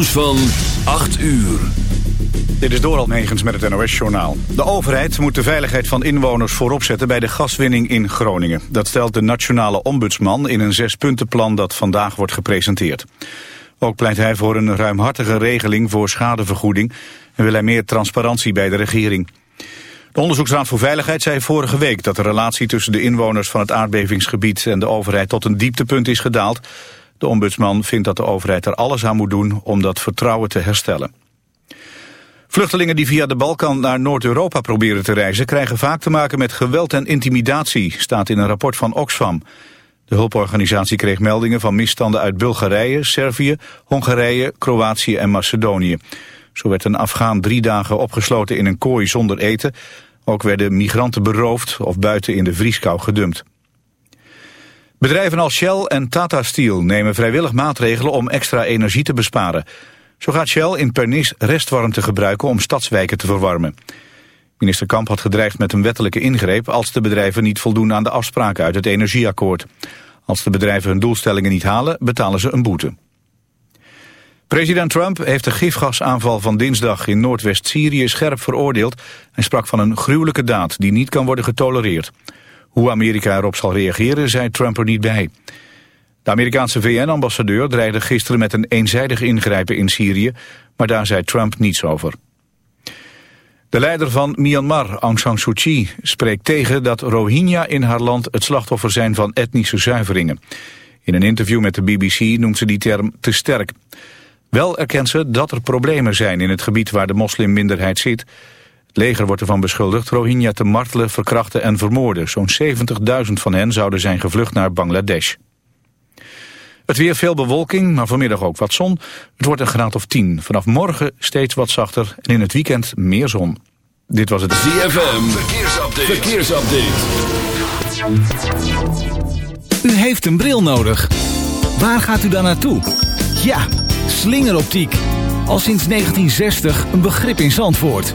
nieuws van 8 uur. Dit is Doral Negens met het NOS-journaal. De overheid moet de veiligheid van inwoners voorop zetten bij de gaswinning in Groningen. Dat stelt de nationale ombudsman in een zespuntenplan dat vandaag wordt gepresenteerd. Ook pleit hij voor een ruimhartige regeling voor schadevergoeding... en wil hij meer transparantie bij de regering. De Onderzoeksraad voor Veiligheid zei vorige week dat de relatie tussen de inwoners van het aardbevingsgebied en de overheid tot een dieptepunt is gedaald. De ombudsman vindt dat de overheid er alles aan moet doen om dat vertrouwen te herstellen. Vluchtelingen die via de Balkan naar Noord-Europa proberen te reizen... krijgen vaak te maken met geweld en intimidatie, staat in een rapport van Oxfam. De hulporganisatie kreeg meldingen van misstanden uit Bulgarije, Servië, Hongarije, Kroatië en Macedonië. Zo werd een Afghaan drie dagen opgesloten in een kooi zonder eten. Ook werden migranten beroofd of buiten in de vrieskou gedumpt. Bedrijven als Shell en Tata Steel nemen vrijwillig maatregelen om extra energie te besparen. Zo gaat Shell in Pernis restwarmte gebruiken om stadswijken te verwarmen. Minister Kamp had gedreigd met een wettelijke ingreep als de bedrijven niet voldoen aan de afspraken uit het energieakkoord. Als de bedrijven hun doelstellingen niet halen, betalen ze een boete. President Trump heeft de gifgasaanval van dinsdag in Noordwest-Syrië scherp veroordeeld. Hij sprak van een gruwelijke daad die niet kan worden getolereerd. Hoe Amerika erop zal reageren, zei Trump er niet bij. De Amerikaanse VN-ambassadeur dreigde gisteren met een eenzijdig ingrijpen in Syrië, maar daar zei Trump niets over. De leider van Myanmar, Aung San Suu Kyi, spreekt tegen dat Rohingya in haar land het slachtoffer zijn van etnische zuiveringen. In een interview met de BBC noemt ze die term te sterk. Wel erkent ze dat er problemen zijn in het gebied waar de moslimminderheid zit. Het leger wordt ervan beschuldigd Rohingya te martelen, verkrachten en vermoorden. Zo'n 70.000 van hen zouden zijn gevlucht naar Bangladesh. Het weer veel bewolking, maar vanmiddag ook wat zon. Het wordt een graad of 10. Vanaf morgen steeds wat zachter en in het weekend meer zon. Dit was het ZFM. Verkeersupdate. Verkeersupdate. U heeft een bril nodig. Waar gaat u dan naartoe? Ja, slingeroptiek. Al sinds 1960 een begrip in Zandvoort.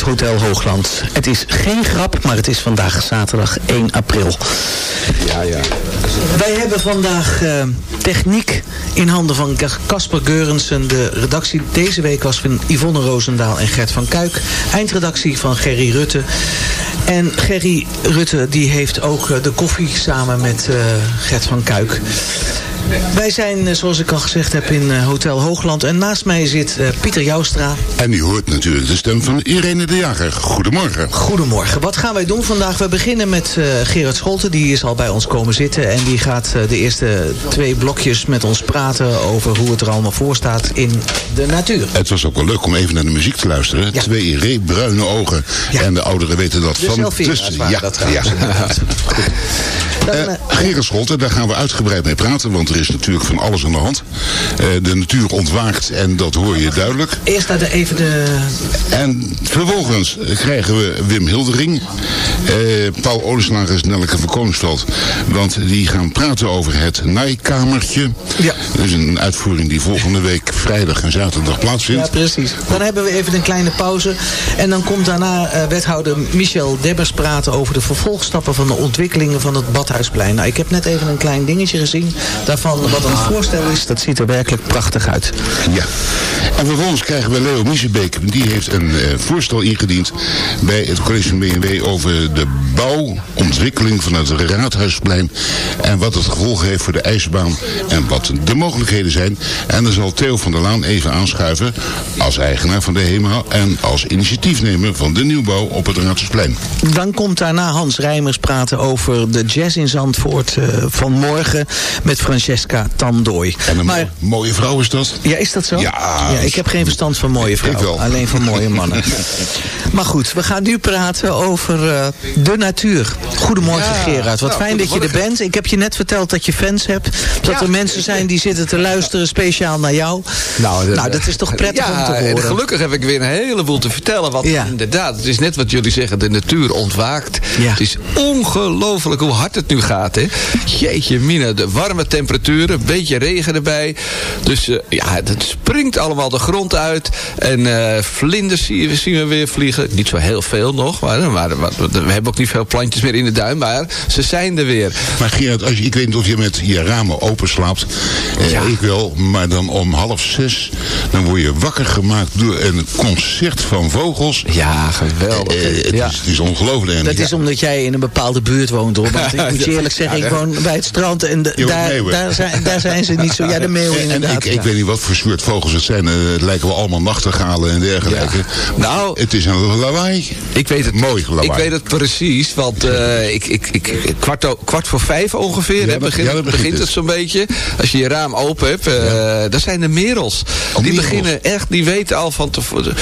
Hotel Hoogland. Het is geen grap, maar het is vandaag zaterdag 1 april. Ja, ja. Wij hebben vandaag eh, techniek in handen van Casper Geurensen. De redactie deze week was van Yvonne Roosendaal en Gert van Kuik. Eindredactie van Gerry Rutte. En Gerry Rutte die heeft ook eh, de koffie samen met eh, Gert van Kuik. Wij zijn, eh, zoals ik al gezegd heb, in eh, Hotel Hoogland. En naast mij zit eh, Pieter Joustra. En u hoort natuurlijk de stem van Irene de Jager. Goedemorgen. Goedemorgen. Wat gaan wij doen vandaag? We beginnen met Gerard Scholten. Die is al bij ons komen zitten. En die gaat de eerste twee blokjes met ons praten over hoe het er allemaal voor staat in de natuur. Het was ook wel leuk om even naar de muziek te luisteren. Ja. Twee reetbruine ogen. Ja. En de ouderen weten dat De van. Waren ja, dat ja. Eh, Gerard daar gaan we uitgebreid mee praten, want er is natuurlijk van alles aan de hand. Eh, de natuur ontwaakt en dat hoor je duidelijk. eerst naar de, even de... En vervolgens krijgen we Wim Hildering, eh, Paul Olieslager en Nelleke van Koningsveld. Want die gaan praten over het naaikamertje. Ja. Dat is een uitvoering die volgende week vrijdag en zaterdag plaatsvindt. Ja, precies. Dan hebben we even een kleine pauze. En dan komt daarna wethouder Michel Debbers praten over de vervolgstappen van de ontwikkelingen van het Nou, ik heb net even een klein dingetje gezien daarvan wat een voorstel is. Dat ziet er werkelijk prachtig uit. Ja. En vervolgens krijgen we Leo Miezebeek. Die heeft een eh, voorstel ingediend bij het college van BMW over de bouwontwikkeling van het Raadhuisplein. En wat het gevolg heeft voor de ijsbaan en wat de mogelijkheden zijn. En dan zal Theo van der Laan even aanschuiven als eigenaar van de HEMA en als initiatiefnemer van de nieuwbouw op het Raadhuisplein. Dan komt daarna Hans Rijmers praten over de jazz in Zandvoort eh, van morgen met Francesca Tandooi. En een Maar mo- mooie vrouw is dat. Ja, is dat zo? Ja. ik heb geen verstand van mooie Ik vrouwen. Alleen van mooie mannen. maar goed, we gaan nu praten over eh, de natuur. Goedemorgen Gerard. Wat nou, fijn dat je er bent. Ik heb je net verteld dat je fans hebt. Dat Ja. er mensen zijn die zitten te luisteren speciaal naar jou. Nou, Nou, dat is toch prettig ja, om te en horen. gelukkig heb ik weer een heleboel te vertellen. Want inderdaad, het is net wat jullie zeggen, de natuur ontwaakt. Het is ongelooflijk hoe hard het nu gaat. Hè? Jeetje mina, de warme temperaturen, een beetje regen erbij. Dus eh, ja, het springt allemaal de grond uit. En eh, vlinders zien we, zien we weer vliegen. Niet zo heel veel nog, maar, maar, maar we hebben ook niet veel plantjes meer in de duin. Maar ze zijn er weer. Maar Gerard, als je, ik weet niet of je met je ramen open slaapt. Eh, Ja. Ik wel, maar dan om half zes. Dan word je wakker gemaakt door een concert van vogels. Ja, geweldig. Eh, het, ja. is, het is ongelooflijk. En Dat ja, is omdat jij in een bepaalde buurt woont, hoor. Want ik moet je eerlijk zeggen, ik woon bij het strand en de- daar, daar, zijn, daar zijn ze niet zo. Ja, de meeuwen en inderdaad. ik, ik ja. weet niet wat voor soort vogels het zijn. Eh, Het lijken wel allemaal nachtegalen en dergelijke. Ja. Nou- het is een lawaai. Ik weet het, Mooi lawaai. Ik weet het precies, want eh, ik, ik, ik, kwart, voor vijf ongeveer Ja, hè, dat- begint, ja, dat begint begint het zo'n beetje. Als je je raam open hebt, eh dat zijn de merels. die merels. beginnen echt, die weten al van, tevoren,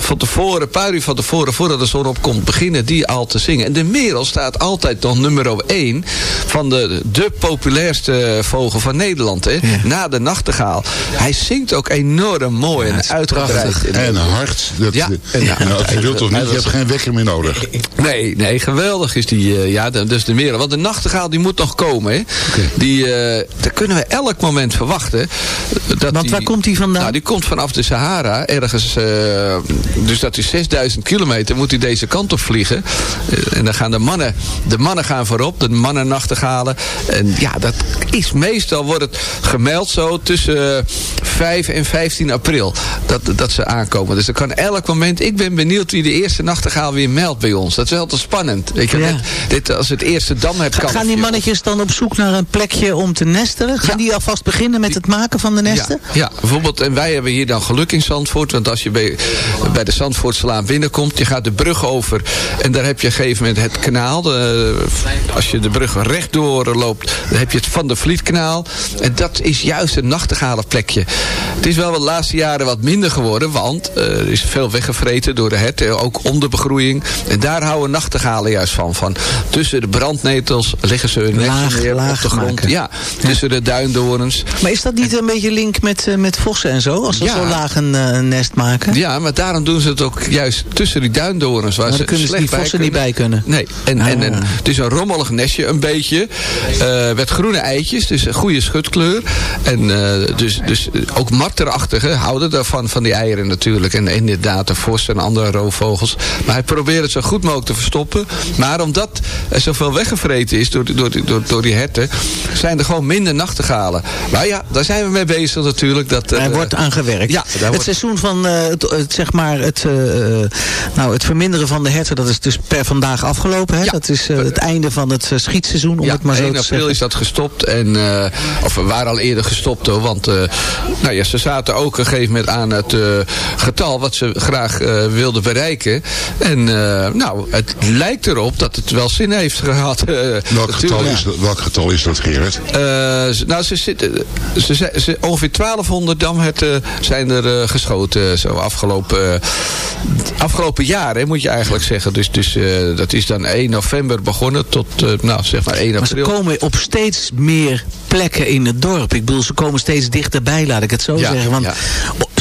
van tevoren, een paar uur van tevoren, voordat de zon opkomt, beginnen die al te zingen. En de merel staat altijd nog nummer één van de, de populairste vogel van Nederland. Hè? Na de nachtegaal. Hij zingt ook enorm mooi en uitgebreid. En hard. Dat, Ja. als je wilt of niet, je hebt geen wekker meer nodig. Nee, nee, geweldig is die. eh, ja, dus de merel. Want de nachtegaal die moet nog komen. Hè. Die, eh daar kunnen we elk moment verwachten. Dat Want waar komt die vandaan? Nou, die komt vanaf de Sahara. Ergens, eh, dus dat is 6000 kilometer. Moet hij deze kant op vliegen. En dan gaan de mannen, de mannen gaan voorop. De mannen nachtegalen. En ja, dat is meestal, wordt het gemeld zo tussen eh, 5 en 15 april. Dat, dat ze aankomen. Dus dat kan elk moment. Ik ben benieuwd wie de eerste nachtegaal weer meldt bij ons. Dat is wel te spannend. Ja. dit, als het eerste dam hebt, Ga- Gaan die mannetjes dan op zoek naar een plekje om te nestelen? Gaan die alvast beginnen met het maken van de nesten? Ja, ja, bijvoorbeeld, en wij hebben hier dan geluk in Zandvoort. Want als je bij, bij de Zandvoortslaan binnenkomt, je gaat de brug over. En daar heb je op een gegeven moment het kanaal. De, als je de brug rechtdoor loopt, dan heb je het Van de Vlietkanaal. En dat is juist een nachtegalenplekje. Het is wel de laatste jaren wat minder geworden, want eh, er is veel weggevreten door de herten. Ook onderbegroeiing. En daar houden nachtegalen juist van. van tussen de brandnetels liggen ze hun Laag, nestje neer laag op de grond. maken. Ja, tussen de duindorens. Maar is dat niet een beetje link met, eh, met vossen en zo? Als ze Ja. zo laag een eh, nest maken? Ja, maar daarom doen ze het ook juist tussen die duindorens. Waar Maar ze kunnen ze slecht die vossen niet bij kunnen. Nee, en, en, en Ah. het is een rommelig nestje, een beetje. met groene eitjes, dus een goede schutkleur. En dus, dus ook marterachtige, houden daarvan, van die eieren natuurlijk. En inderdaad, de vos en andere roofvogels. Maar hij probeert het zo goed mogelijk te verstoppen. Maar omdat er zoveel weggevreten is door, die- door, door, door die herten... zijn er gewoon minder nachtegalen. Maar ja, daar zijn we mee bezig natuurlijk. Dat, Er eh, wordt aan gewerkt. Ja, het wordt- seizoen van eh, het, het, zeg maar het, eh, nou, het verminderen van de herten, dat is dus per vandaag afgelopen. Hè? Ja. Dat is het einde van het schietseizoen, om ja, het maar zo 1 te april zeggen. is dat gestopt. En, of we waren al eerder gestopt hoor. Want nou ja, ze zaten ook een gegeven moment aan het eh, getal wat ze graag eh, wilden bereiken. En eh, nou, het lijkt erop dat het wel zin heeft gehad. eh, Welk getal, is dat, welk getal is dat? Eh, ze- nou, ze zitten, ze, ze, ongeveer 1200 damherten zijn er eh, geschoten zo afgelopen, afgelopen jaar, hè, moet je eigenlijk zeggen. Dus, dus eh, dat is dan 1 november begonnen tot, eh, nou, zeg maar 1 Maar ze april. komen op steeds meer plekken in het dorp. Ik bedoel, ze komen steeds dichterbij, laat ik het zo Ja, zeggen. Want ja.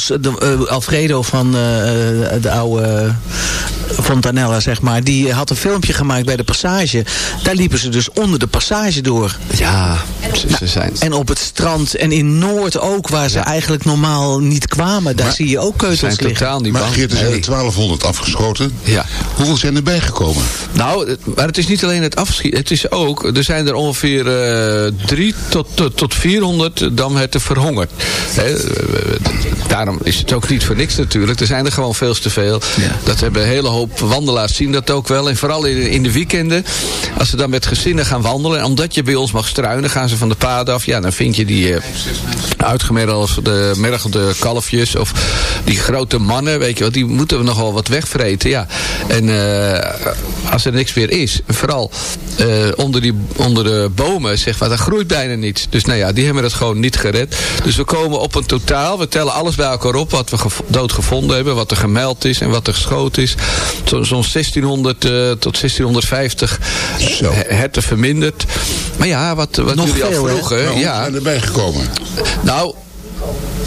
De, eh, Alfredo van eh, de oude Fontanella, zeg maar, die had een filmpje gemaakt bij de passage. Daar liepen ze dus onder de passage door. Ja, ze, ze zijn... En op het strand en in Noord ook, waar ze Ja. eigenlijk normaal niet kwamen. Daar zie je ook keutels zijn liggen. totaal niet Maar bang. Geert, er zijn er 1200 afgeschoten. Ja. Hoeveel zijn erbij gekomen? Nou, het- maar het is niet alleen het afschieten. Het is ook, er zijn er ongeveer eh drie tot, tot, tot 400 damherten verhongerd. Hè, eh, daarom is het ook niet voor niks natuurlijk. Er zijn er gewoon veel te veel. Dat hebben een hele hoop wandelaars zien dat ook wel. En vooral in, in de weekenden, als ze dan met gezinnen gaan wandelen. En omdat je bij ons mag struinen, gaan ze van de paden af. Ja, dan vind je die eh uitgemergelde mergelde kalfjes. Of die grote mannen, weet je wel. Die moeten we nogal wat wegvreten, ja. En eh, als er niks meer is, vooral eh, onder, die, onder de bomen, zeg maar, dat groeit bijna niets. Dus nou ja, die hebben het gewoon niet gered. Dus we komen op een totaal, we tellen alles bij elkaar op, wat we dood gevonden hebben, wat er gemeld is en wat er geschoten is. Zo- Zo'n 1600 eh, tot 1650 Zo. he- herten verminderd. Maar ja, wat, wat Nog jullie veel, al vroegen, Nou, ja, zijn erbij gekomen? nou,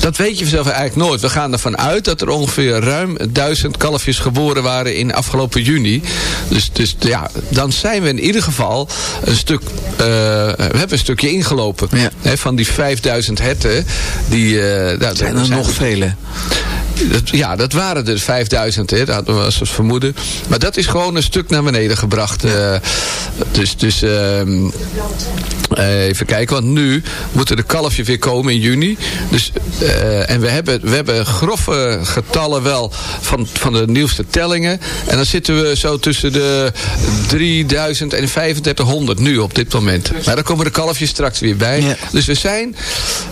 dat weet je zelf eigenlijk nooit. We gaan ervan uit dat er ongeveer ruim duizend kalfjes geboren waren in afgelopen juni. Dus, dus ja, dan zijn we in ieder geval een stuk, eh, we hebben een stukje ingelopen. Ja. Van die 5000 herten. Die, eh, nou, zijn er nog vele. Dat- ja, dat waren er 5000, hè, dat hadden we als vermoeden. Maar dat is gewoon een stuk naar beneden gebracht. eh, dus dus ehm, eh, even kijken, want nu moeten de kalfje weer komen in juni. Dus, eh, en we hebben, we hebben grove getallen wel van, van de nieuwste tellingen. En dan zitten we zo tussen de 3000 en 3500 nu op dit moment. Maar dan komen de kalfjes straks weer bij. Ja. Dus we zijn,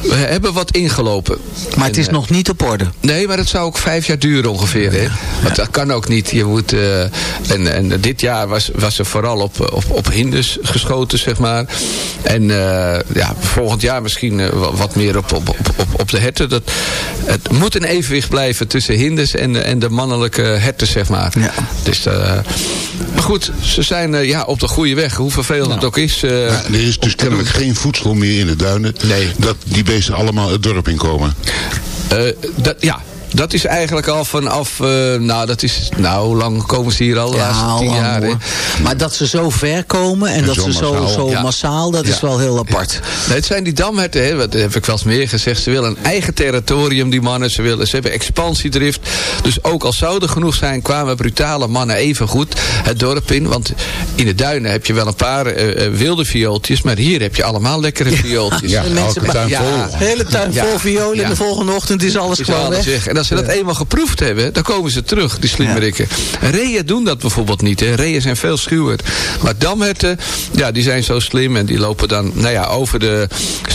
we hebben wat ingelopen. Maar het is nog niet op orde. Nee, maar zou ook vijf jaar duren ongeveer. Hè? Want dat kan ook niet. Je moet, eh, en, en dit jaar was, was er vooral op, op, op hinders geschoten, zeg maar. En eh, ja, volgend jaar misschien eh, wa- wat meer op, op, op, op, de herten. Dat, het moet een evenwicht blijven tussen hinders en, de- en de mannelijke herten, zeg maar. Ja. Dus, eh, maar goed, ze zijn eh, ja, op de goede weg. Hoe vervelend het ook is. eh, Ja, er is dus kennelijk geen voedsel meer in de duinen. Nee. Dat die beesten allemaal het dorp inkomen. Eh, dat, ja, dat is eigenlijk al vanaf... eh nou, dat is... Nou, hoe lang komen ze hier al? De laatste al tien lang, jaar, hoor. Maar dat ze zo ver komen en, En dat zo ze zo, massaal. zo Ja. massaal, dat is Ja. wel heel apart. Nee, het zijn die damherten, hè, dat heb ik wel eens meer gezegd. Ze willen een eigen territorium, die mannen. Ze, willen, ze hebben expansiedrift. Dus ook al zou er genoeg zijn, kwamen brutale mannen even goed het dorp in. Want in de duinen heb je wel een paar eh, eh, wilde viooltjes. Maar hier heb je allemaal lekkere viooltjes. Ja, De mensen tuin Ja. vol. De hele tuin Ja. vol violen en Ja. de volgende ochtend is alles Is gewoon alles weg. weg. En als ze dat eenmaal geproefd hebben, dan komen ze terug, die slimmerikken. Reeën doen dat bijvoorbeeld niet. Hè. Reeën zijn veel schuwer. Maar damherten, ja, die zijn zo slim. En die lopen dan nou ja, over de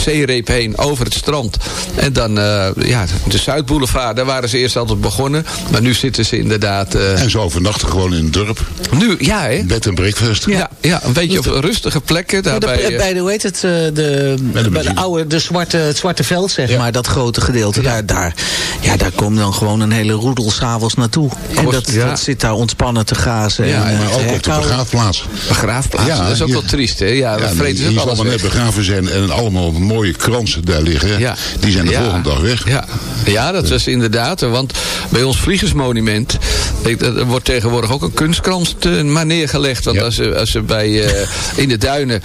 zeereep heen, over het strand. En dan, eh, ja, de Zuidboulevard, daar waren ze eerst altijd begonnen. Maar nu zitten ze inderdaad... eh, En ze overnachten gewoon in het dorp. nu, ja hè? Bed en breakfast. Ja, ja, een beetje op rustige plekken. Ja, de- Daarbij, eh, bij de, hoe heet het, eh, de, bij de oude, de zwarte, het zwarte veld, zeg maar, dat grote gedeelte. Daar, daar, ja, daar komen dan gewoon een hele roedel s'avonds naartoe. En dat, ja. dat zit daar ontspannen te gazen. Ja, en, en eh, Maar te ook op de begraafplaats. Begraafplaats, Ja, dat is ook wel triest, hè? Ja, we Ja, vreten ook zal alles maar net begraven zijn en allemaal mooie kransen daar liggen. Ja. Die zijn de Ja. volgende dag weg. Ja, ja dat was inderdaad. Want bij ons vliegensmonument ik, er wordt tegenwoordig ook een kunstkrans maar neergelegd. Want Ja. als, ze, als ze bij, eh, in de duinen,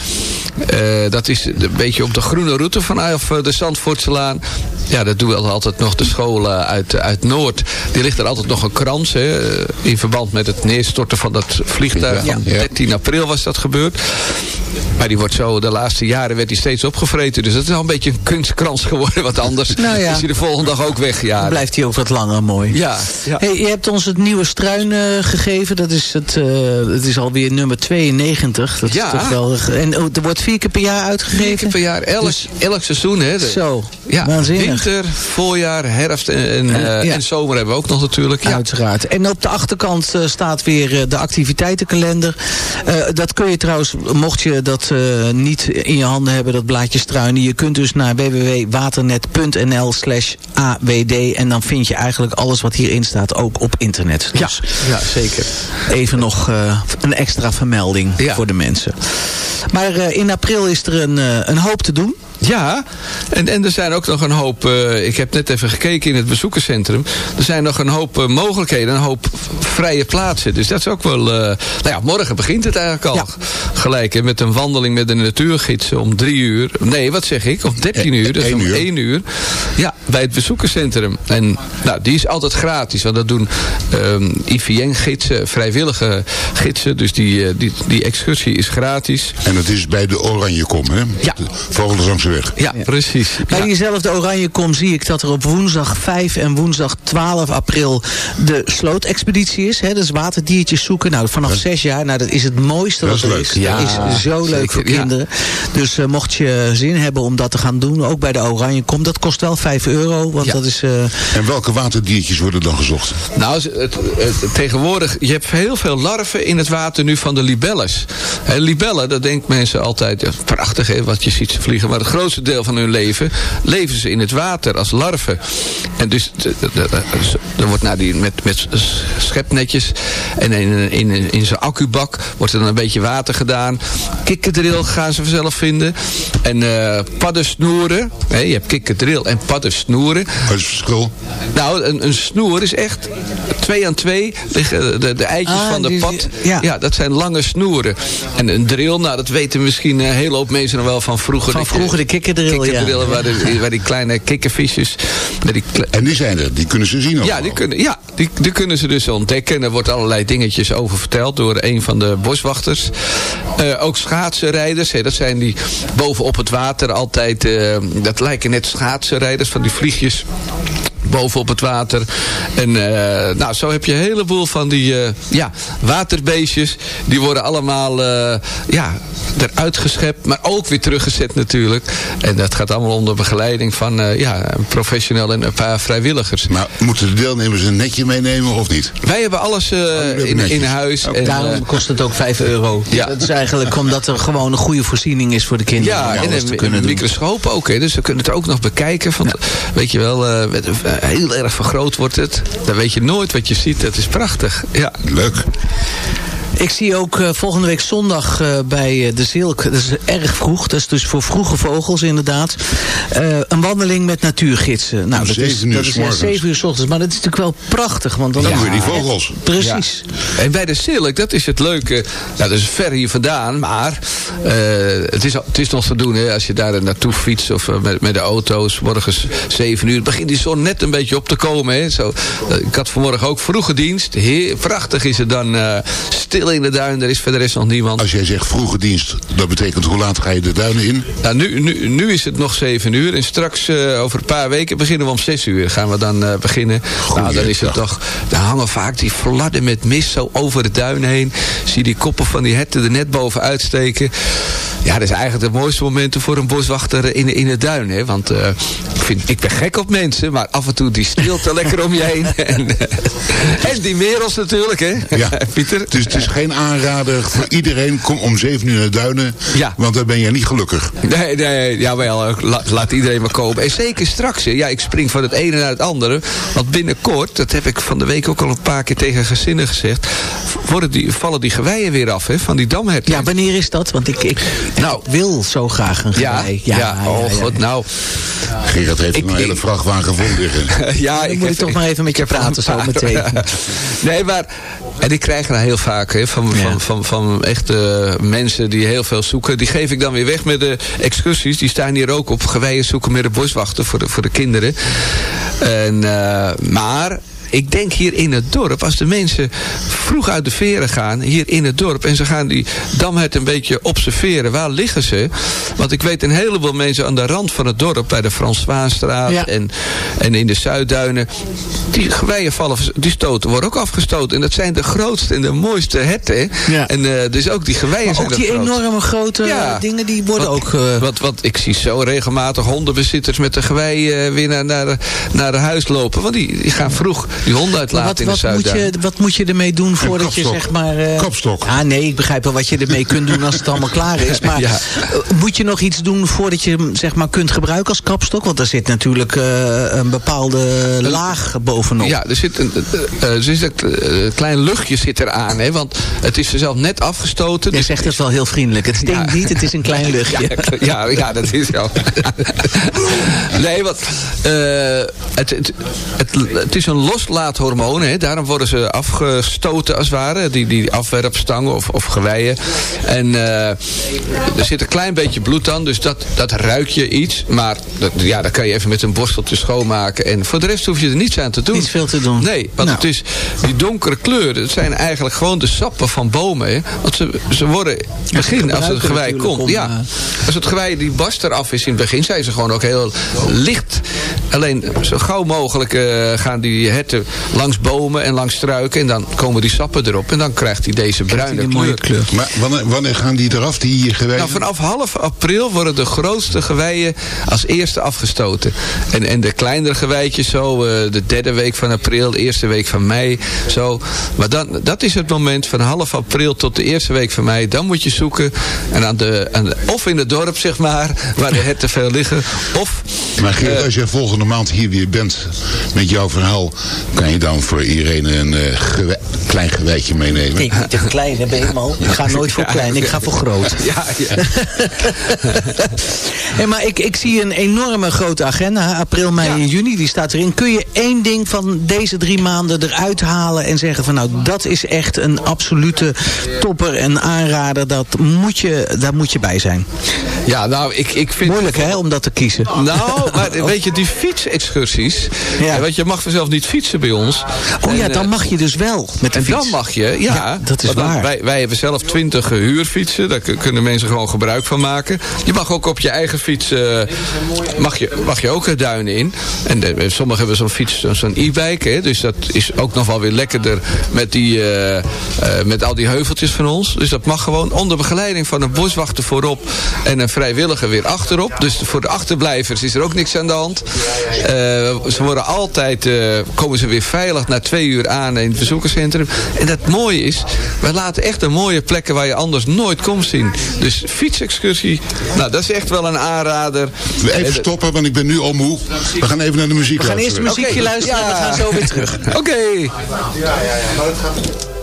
eh, dat is een beetje op de groene route vanaf eh, de Zandvoortselaan. Ja, dat doen we altijd nog de scholen uit, uit Noord. Die ligt er altijd nog een krans. Hè, eh, in verband met het neerstorten van dat vliegtuig. Ja. Van Ja. 13 april was dat gebeurd. Maar die wordt zo, de laatste jaren werd die steeds opgevreten. Dus dat is al een beetje een kunstkrans geworden. Want anders Nou ja. is hij de volgende dag ook weg. Ja, Dan blijft hij ook wat langer mooi. ja, ja. Hey, je hebt ons het nieuwe struin eh, gegeven. Dat is, het, eh, het is alweer nummer 92. Dat Ja. is toch wel, en oh, er wordt vier keer per jaar uitgegeven. Vier keer per jaar, elk, Dus- elk seizoen. Hè. De- Zo, ja, waanzinnig. winter, voorjaar, herfst en, en, En, ja. en zomer hebben we ook nog natuurlijk. Ja. Uiteraard. En op de achterkant eh, staat weer eh, de activiteitenkalender. Eh, dat kun je trouwens, mocht je dat niet in je handen hebben, dat blaadje struinen. Je kunt dus naar www.waternet.nl slash awd. En dan vind je eigenlijk alles wat hierin staat ook op internet. Ja, Dus ja, zeker. even nog een extra vermelding Ja. voor de mensen. Maar in april is er een, een hoop te doen. Ja, en, en er zijn ook nog een hoop... eh, ik heb net even gekeken in het bezoekerscentrum. Er zijn nog een hoop eh, mogelijkheden, een hoop vrije plaatsen. Dus dat is ook wel... eh, nou ja, morgen begint het eigenlijk al. Ja. Gelijk, hè, met een wandeling met de natuurgids om drie uur. Nee, wat zeg ik? Om dertien uur. Dus om uur. één uur. Ja, bij het bezoekerscentrum. En nou, die is altijd gratis. Want dat doen ehm IVN-gidsen, vrijwillige gidsen. Dus die, die, die excursie is gratis. En het is bij de Oranjekom, hè? Ja. De De weg. Ja, precies. Bij Ja. diezelfde Oranjekom zie ik dat er op woensdag 5 en woensdag 12 april de slootexpeditie is. Hè, dus waterdiertjes zoeken. Nou, vanaf 6 jaar, nou, dat is het mooiste Dat wat is er leuk. is. Ja, dat is zo leuk zeker, voor ja. kinderen. Dus eh, mocht je zin hebben om dat te gaan doen, ook bij de Oranjekom, dat kost wel 5 euro. Want Ja. dat is... eh, En welke waterdiertjes worden dan gezocht? Nou, het, het- het- tegenwoordig, je hebt heel veel larven in het water nu van de libelles. En libellen, dat denken mensen altijd, ja, prachtig hè, wat je ziet ze vliegen. Maar het grootste deel van hun leven, leven ze in het water als larven. En dus, de- er wordt naar die, met, met schepnetjes en in, in, in zijn accubak wordt er dan een beetje water gedaan. Kikkerdril gaan ze vanzelf vinden. En eh paddensnoeren, je hebt kikkerdril en paddensnoeren. Wat is het verschil? Nou, een, een snoer is echt twee aan twee liggen de, de eitjes Ah, van de die- pad. ja. dat zijn lange snoeren. En een drill, nou, dat weten misschien een hele hoop mensen nog wel van vroeger. Van vroeger de kikkerdrill, ja. kikkerdrillen, waar, de- waar die kleine kikkervisjes... waar die kle- En die zijn er, die kunnen ze zien ook. ja, die kunnen, ja die, die kunnen ze dus ontdekken. En er wordt allerlei dingetjes over verteld door een van de boswachters. Eh, ook schaatsenrijders, hè, dat zijn die bovenop het water altijd... eh, dat lijken net schaatsenrijders van die vliegjes bovenop het water. En eh, nou, zo heb je een heleboel van die eh, ja, waterbeestjes. Die worden allemaal eh, ja, eruit geschept, maar ook weer teruggezet natuurlijk. En dat gaat allemaal onder begeleiding van eh, ja, een professional en een paar vrijwilligers. Maar moeten de deelnemers een netje meenemen of niet? Wij hebben alles eh, hebben in, in huis. En, Daarom kost het ook 5 euro. Ja. Dat is eigenlijk omdat er gewoon een goede voorziening is voor de kinderen. ja, om en te kunnen microscoop ook. Hè, dus ze kunnen het ook nog bekijken. Van, Weet je wel, met- heel erg vergroot wordt het. Dan weet je nooit wat je ziet. Dat is prachtig. Ja. Leuk. Ik zie ook eh, volgende week zondag eh, bij eh, de Zilk, dat is erg vroeg, dat is dus voor vroege vogels inderdaad, eh, een wandeling met natuurgidsen. Nou, dat is, zeven uur dat is s ja, morgens. zeven uur s ochtends, maar dat is natuurlijk wel prachtig. Want dan je die vogels. Precies. En bij de Silk, dat is het leuke. Nou, dat is ver hier vandaan, maar eh, het, is, het is nog te doen hè, als je daar naartoe fietst of met, met de auto's. Morgens 7 uur begint die zon net een beetje op te komen. Hè. Zo, ik had vanmorgen ook vroege dienst. Heer, prachtig is het dan eh, stil in de duin. Er is verder is nog niemand. Als jij zegt vroege dienst, dat betekent hoe laat ga je de duinen in? Nou, nu, nu, nu is het nog 7 uur. En straks, eh, over een paar weken, beginnen we om 6 uur. Gaan we dan eh, beginnen. nou, dan is het dag. toch. Dan hangen vaak die fladden met mist zo over de duin heen. Zie die koppen van die herten er net bovenuit steken. Ja, dat is eigenlijk de mooiste momenten voor een boswachter in, in het duin. Hè? Want eh, ik, vind, ik ben gek op mensen, maar af en toe die stilte lekker om je heen. En, en die merels natuurlijk, hè? Ja. Pieter? Dus het is geen aanrader voor iedereen. Kom om zeven uur naar Duinen, Ja. want dan ben je niet gelukkig. Nee, nee, jawel, eh, la- laat iedereen maar komen. En zeker straks, hè. ja, ik spring van het ene naar het andere. Want binnenkort, dat heb ik van de week ook al een paar keer tegen gezinnen gezegd... Worden die, vallen die geweien weer af, hè, van die damherten. Ja, wanneer is dat? Want ik, ik, Nou. ik wil zo graag een ja, gewei. ja, oh god, nou... Gerard heeft Ik- een hele ik- vrachtwagen vol liggen. ja, Dan moet ik toch maar even met je praten zo meteen. nee, maar... En ik krijg er heel vaak van, Ja. van, van, van echte mensen die heel veel zoeken. Die geef ik dan weer weg met de excursies. Die staan hier ook op geweien zoeken met de boswachten voor de, voor de kinderen. En, eh, maar ik denk hier in het dorp, als de mensen vroeg uit de veren gaan, hier in het dorp, en ze gaan die damhert een beetje observeren, waar liggen ze? Want ik weet een heleboel mensen aan de rand van het dorp, bij de Ja. en, en in de Zuidduinen, die geweien vallen, die stoten worden ook afgestoten. En dat zijn de grootste en de mooiste herten. Ja. En eh, dus ook die geweien Maar zijn ook die groot. enorme grote Ja. dingen, die worden ook... eh, Want, want ik zie zo regelmatig hondenbezitters met de gewei eh, weer naar, naar, naar huis lopen. Want die, die gaan vroeg die honden maar uitlaten wat, in de wat, moet je, wat moet je ermee doen voordat je zeg maar... eh, Kapstok. Ja, nee, ik begrijp wel wat je ermee kunt doen als het allemaal klaar is. Maar Ja. eh, moet je nog iets doen voordat je hem zeg maar, kunt gebruiken als kapstok? Want er zit natuurlijk eh, een bepaalde laag bovenop. Ja, er zit een, er zit een klein luchtje zit eraan. Hè, want het is er zelf net afgestoten. Je dus- zegt het wel heel vriendelijk. Het stinkt Ja. niet, het is een klein luchtje. Ja, ja, ja, dat is zo. nee, want eh, het, het, het, het is een loslaathormoon. Hè, daarom worden ze afgestoten als het ware. Die, die afwerpstangen of, of geweien. En eh, er zit een klein beetje bloed aan. Dus dat, dat ruik je iets. Maar dat, ja, dat kan je even met een borsteltje schoonmaken. En voor de rest hoef je er niets aan te doen. Niet veel te doen. Nee, want Nou. het is die donkere kleuren. Het zijn eigenlijk gewoon de sappen van bomen. Hè? Want ze, ze worden begin als het gewei komt. om, ja, eh, als het gewei die barst eraf is in het begin, zijn ze gewoon ook heel licht. Alleen zo gauw mogelijk eh, gaan die herten langs bomen en langs struiken. En dan komen die sappen erop. En dan krijgt hij deze bruine die kleur. mooie kleur. Maar wanneer, wanneer gaan die eraf, die geweien? Nou, vanaf half april worden de grootste geweien als eerste afgestoten. En, en de kleinere geweitjes zo, eh, de derde week van april, de eerste week van mei, zo. Maar dan, dat is het moment van half april tot de eerste week van mei. Dan moet je zoeken. En aan de, aan de- of in het dorp, zeg maar, waar de herten veel liggen. Of Maar Gerard, Eh, als jij volgende maand hier weer bent met jouw verhaal... kan je dan voor iedereen een eh, gewe- klein gewijtje meenemen? Ik moet een klein, hè, ben je mal? Ik ga nooit voor klein, ik ga voor groot. ja, ja. Hey, maar ik, ik zie een enorme grote agenda. April, mei Ja. en juni, die staat erin. Kun je één ding van deze drie maanden eruit halen en zeggen van nou, dat is echt een absolute topper en aanrader. Dat moet je, daar moet je bij zijn. ja, nou, ik, ik vind... Moeilijk hè, om dat te kiezen. Nou, maar weet je, die fietsexcursies. Ja. eh, Want je mag vanzelf niet fietsen bij ons. Oh ja, En, eh, dan mag je dus wel met de En fiets. dan mag je, ja. Ja, dat is dan- waar. Wij, wij hebben zelf twintig huurfietsen. Daar kun- kunnen mensen gewoon gebruik van maken. Je mag ook op je eigen fiets, eh, mag, je, mag je ook duinen in. En de- sommigen hebben zo'n fiets, zo- zo'n e-bike. Dus dat is ook nog wel weer lekkerder met, die, eh, eh, met al die heuveltjes van ons. Dus dat mag gewoon onder begeleiding van een boswachter voorop. En een vrijwilliger weer achterop. Dus voor de achterblijvers is er ook niks aan de hand. Eh, ze worden altijd, eh, komen ze weer veilig na twee uur aan in het bezoekerscentrum. En dat mooie is, wij laten echt een mooie plekken waar je anders nooit komt zien. Dus fietsexcursie, nou dat is echt wel een aanrader. Even stoppen, want ik ben nu al moe. We gaan even naar de muziek We gaan eerst een luisteren. muziekje luisteren en we ja. gaan zo weer terug. Oké. I'd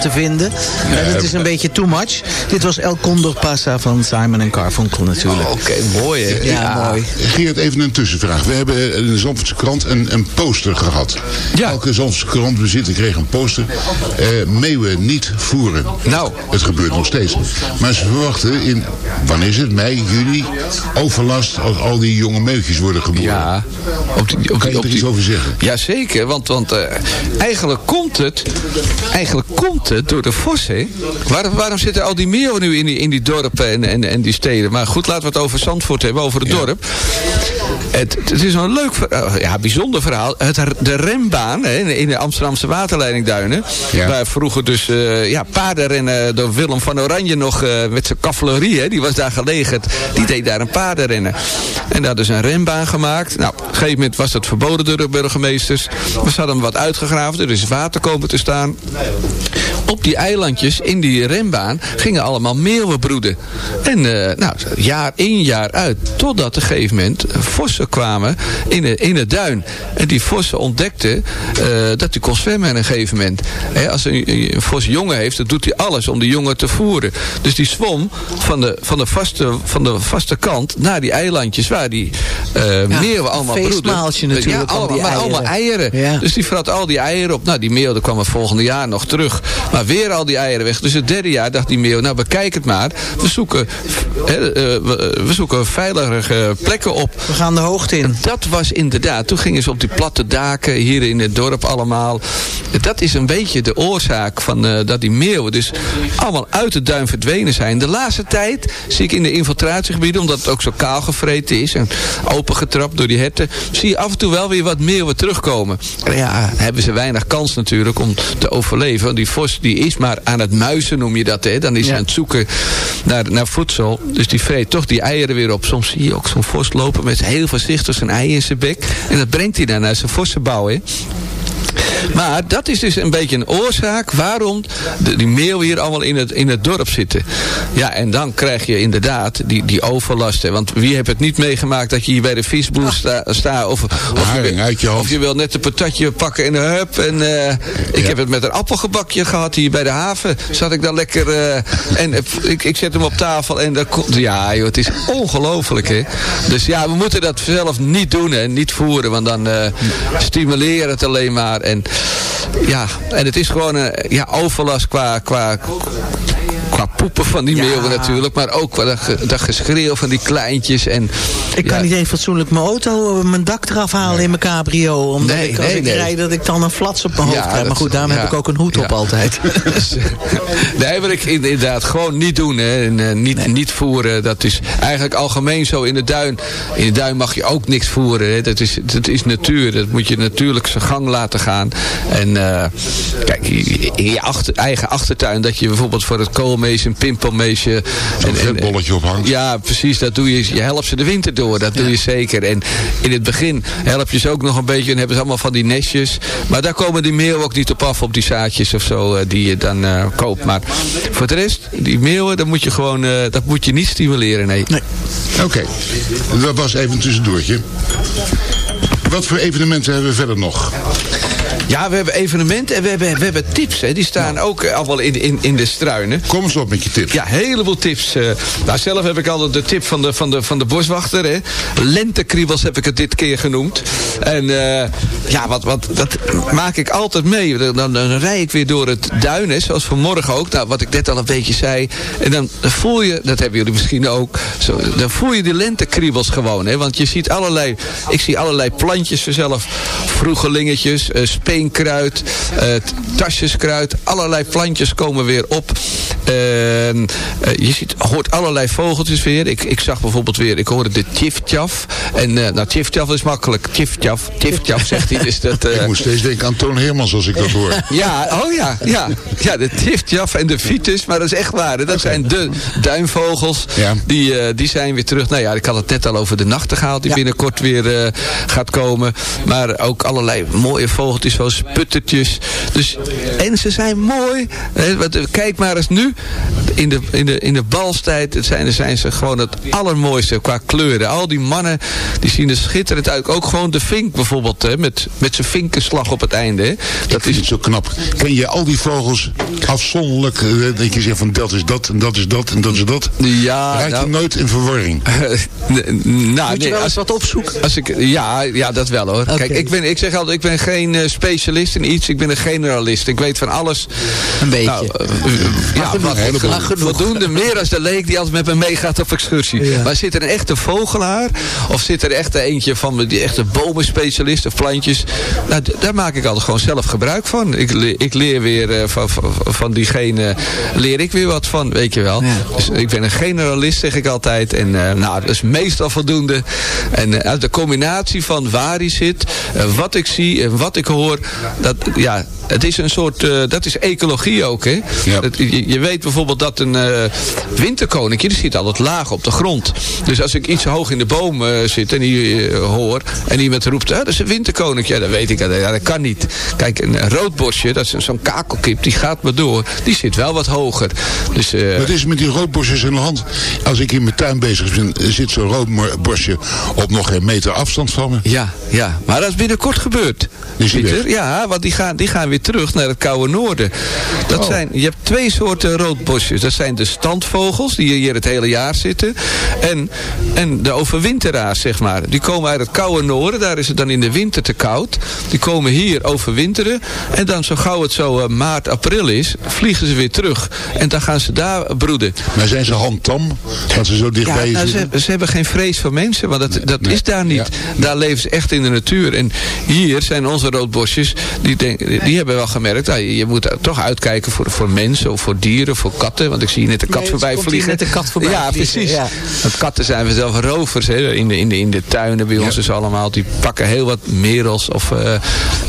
te vinden. En het is een beetje too much. Dit was El Condor Pasa van Simon Carfunkel natuurlijk. Oh, Oké, mooi hè. ja, mooi. Geert, even een tussenvraag. We hebben in de Zandvoortse krant een, een poster gehad. Ja. Elke Zandvoortse krant bezitter kreeg een poster. Eh meeuwen niet voeren. Nou. Het gebeurt nog steeds. Maar ze verwachten in, wanneer is het, mei, juni, overlast als al die jonge meeuwtjes worden geboren. Ja, op die, op Kan je op er die, iets over zeggen? Jazeker, want, want eh, eigenlijk komt het eigenlijk komt het door de hè. Waarom, waarom zitten al die meeuwen nu in die, in die dorpen en, en, en die steden? Maar goed, laten we het over Zandvoort hebben, over het dorp. Het, het is een leuk, verhaal, ja, bijzonder verhaal. Het, de rembaan hè, in de Amsterdamse waterleidingduinen. Ja. Waar vroeger dus eh, ja, paardenrennen door Willem van Oranje nog eh, met zijn cavalerie. Hè, die was daar gelegerd. Die deed daar een paardenrennen. En daar is een rembaan gemaakt. Nou, op een gegeven moment was dat verboden door de burgemeesters. We hadden hem wat uitgegraven. Er is water komen te staan. Op die eilandjes in die rembaan gingen allemaal meeuwen broeden. En eh, nou, jaar in jaar uit. Totdat op een gegeven moment vossen kwamen in, de, in het duin. En die vossen ontdekten eh, dat hij kon zwemmen op een gegeven moment. Als een, een vos jongen heeft, dan doet hij alles om die jongen te voeren. Dus die zwom van de, van de, vaste, van de vaste kant naar die eilandjes waar die eh meeuwen allemaal broeden. natuurlijk, Ja, allemaal, maar allemaal eieren. eieren. Ja. Dus die vrat al die eieren op. Nou, die meeuw die kwam het volgende jaar nog terug. Maar weer al die eieren weg. Dus het derde jaar dacht die meeuw, nou bekijk het maar. We zoeken, hè, eh, we, we zoeken veilige plekken op. We gaan de hoogte in. Dat was inderdaad. Toen gingen ze op die platte daken hier in het dorp allemaal. Dat is een beetje de oorzaak van eh, dat die meeuwen dus allemaal uit de duin verdwenen zijn. De laatste tijd zie ik in de infiltratiegebieden, omdat het ook zo kaal gevreten is en opengetrapt door die herten, zie je af en toe wel weer wat meeuwen terugkomen. En ja, hebben ze weinig kans natuurlijk om te overleven. Want die vos die is maar aan het muizen, noem je dat. Hè? Dan is hij Ja. aan het zoeken naar, naar voedsel. Dus die vreet toch die eieren weer op. Soms zie je ook zo'n vos lopen met heel voorzichtig zijn ei in zijn bek. En dat brengt hij dan naar zijn vossenbouw. Hè? Maar dat is dus een beetje een oorzaak waarom de, die meeuwen hier allemaal in het, in het dorp zitten. Ja, en dan krijg je inderdaad die, die overlast. Hè. Want wie heeft het niet meegemaakt dat je hier bij de visboer sta, sta of, of, je, of je wil net een patatje pakken en hup. En, eh, ik heb het met een appelgebakje gehad hier bij de haven. Zat ik dan lekker eh, en eh, ik, ik zet hem op tafel en dan komt... Ja joh, het is ongelooflijk hè. Dus ja, we moeten dat zelf niet doen en niet voeren. Want dan eh stimuleren het alleen maar. En ja, en het is gewoon een ja, overlast qua, qua, qua poepen van die Ja. meeuwen natuurlijk. Maar ook qua dat, dat geschreeuw van die kleintjes. En, Ik kan niet eens fatsoenlijk mijn auto, eh, mijn dak eraf halen in mijn cabrio. Omdat Nee, ik, als nee, ik rijd, dat ik dan een flats op mijn hoofd krijg. Maar goed, daarom heb ik ook een hoed op altijd. nee, maar ik inderdaad gewoon niet doen. Hè. En, eh, niet, niet voeren. Dat is eigenlijk algemeen zo in de duin. In de duin mag je ook niks voeren. Hè. Dat, is, dat is natuur. Dat moet je natuurlijk zijn gang laten gaan. En eh, kijk, in je achter, eigen achtertuin. Dat je bijvoorbeeld voor het koolmees een pimpelmeesje... Zo'n en- en- vetbolletje ophangt. Ja, precies. Dat doe je. Je helpt ze de winter door. Dat doe je zeker. En in het begin help je ze ook nog een beetje. En hebben ze allemaal van die nestjes. Maar daar komen die meeuwen ook niet op af. Op die zaadjes of zo. eh, die je dan eh, koopt. Maar voor de rest, die meeuwen, dat moet je gewoon. eh, dat moet je niet stimuleren. Nee. Oké, dat was even een tussendoortje. Wat voor evenementen hebben we verder nog? Ja, we hebben evenementen en we hebben, we hebben tips. Hè. Die staan ook eh, allemaal in, in, in de struinen. Kom eens op met je tips. Ja, een heleboel tips. eh. nou, zelf heb ik altijd de tip van de, van de, van de boswachter. Hè. Lentekriebels heb ik het dit keer genoemd. En eh, ja, wat, wat, dat maak ik altijd mee. Dan, dan, dan rij ik weer door het duin, hè, zoals vanmorgen ook. Nou, wat ik net al een beetje zei. En dan voel je, dat hebben jullie misschien ook. Zo, dan voel je die lentekriebels gewoon. Hè, want je ziet allerlei, ik zie allerlei plantjes vanzelf. Vroegelingetjes, eh, speenkruid, eh, tasjeskruid. Allerlei plantjes komen weer op. En, eh, je ziet, hoort allerlei vogeltjes weer. Ik, ik zag bijvoorbeeld weer, ik hoorde de tjiftjaf. En eh nou, tjiftjaf is makkelijk. Tjiftjaf, tjiftjaf zegt hij. Dus dat, eh, Ik moet steeds denken aan Toon Hermans als ik dat hoor. ja, oh ja, ja. Ja, de tiftjaf en de fiets, maar dat is echt waar. hè. Dat zijn de duinvogels. Ja. Die, die zijn weer terug. Nou ja, ik had het net al over de nachtegaal die binnenkort weer gaat komen. Maar ook allerlei mooie vogeltjes zoals puttertjes. Dus, en ze zijn mooi. Hè, want, kijk maar eens nu. In de, in de, in de balstijd zijn, zijn ze gewoon het allermooiste qua kleuren. Al die mannen, die zien er schitterend uit. Ook gewoon de vink bijvoorbeeld, hè, met, met zijn vinkenslag op het einde. Hè. Dat is het zo knap. Ken je al die vogels afzonderlijk? eh, dat je zegt van dat is dat en dat is dat en dat is dat? Ja, Raak je nou- nooit in verwarring? Nou, Moet je nee, wel eens als, wat opzoeken? als ik, ja, ja, dat wel hoor. Kijk, ik, ben, ik zeg altijd, ik ben geen eh, specialist in iets. Ik ben een generalist. Ik weet van alles. Een beetje. Nou, eh, ja, wat, Maar genoeg. voldoende meer als de leek die altijd met me meegaat op excursie. Ja. Maar zit er een echte vogelaar? Of zit er echt eentje van die echte bomenspecialist of plantjes? Nou, daar maak ik altijd gewoon zelf gebruik van. Ik, le- ik leer weer eh, van, van, van diegene, leer ik weer wat van, weet je wel. Ja. Dus ik ben een generalist, zeg ik altijd. En eh, nou, dat is meestal voldoende. En eh, uit de combinatie van waar hij zit, wat ik zie en wat ik hoor, dat, ja, het is een soort, eh, dat is ecologie ook, hè. Ja. Je, je weet bijvoorbeeld dat een eh winterkoninkje, die zit altijd laag op de grond. Dus als ik iets hoog in de boom eh, zit en die hoor, en iemand roept, ah, dat is een winterkoninkje, ja, dan weet ik, dat, ja, dat kan niet. Kijk, een roodbosje, dat is zo'n kakelkip, die gaat maar door. Die zit wel wat hoger. Dus, Wat is met die roodborstjes in de hand? Als ik in mijn tuin bezig ben, zit zo'n roodborstje op nog geen meter afstand van me. Ja, ja, maar dat is binnenkort gebeurd. Pieter. Ja, want die gaan, die gaan weer terug naar het koude noorden. Dat Oh. zijn, je hebt twee soorten roodbosjes. Dat zijn de standvogels, die hier het hele jaar zitten. En, en de overwinteraars, zeg maar. Die komen uit het koude noorden. Daar is het dan in de winter te koud. Die komen hier overwinteren. En dan zo gauw het zo eh, maart, april is, vliegen ze weer terug. En dan gaan ze daar broeden. Maar zijn ze handtam? Dat ze zo dichtbij Ja, nou, ze, zitten? ze hebben geen vrees voor mensen, want dat, dat nee. is daar niet. Ja. Daar leven ze echt in de natuur. En hier zijn onze roodbosjes, die, denk, die hebben wel gemerkt, ah, je moet toch uitkijken voor, voor mensen of voor dieren, voor katten. Want ik zie net een kat Nee, voorbij vliegen. net een kat voorbij Ja, vliegen, precies. ja. Want katten zijn we zelf rovers hè, in, de, in, de, in de tuinen bij ons is allemaal. Die pakken heel wat merels of... eh,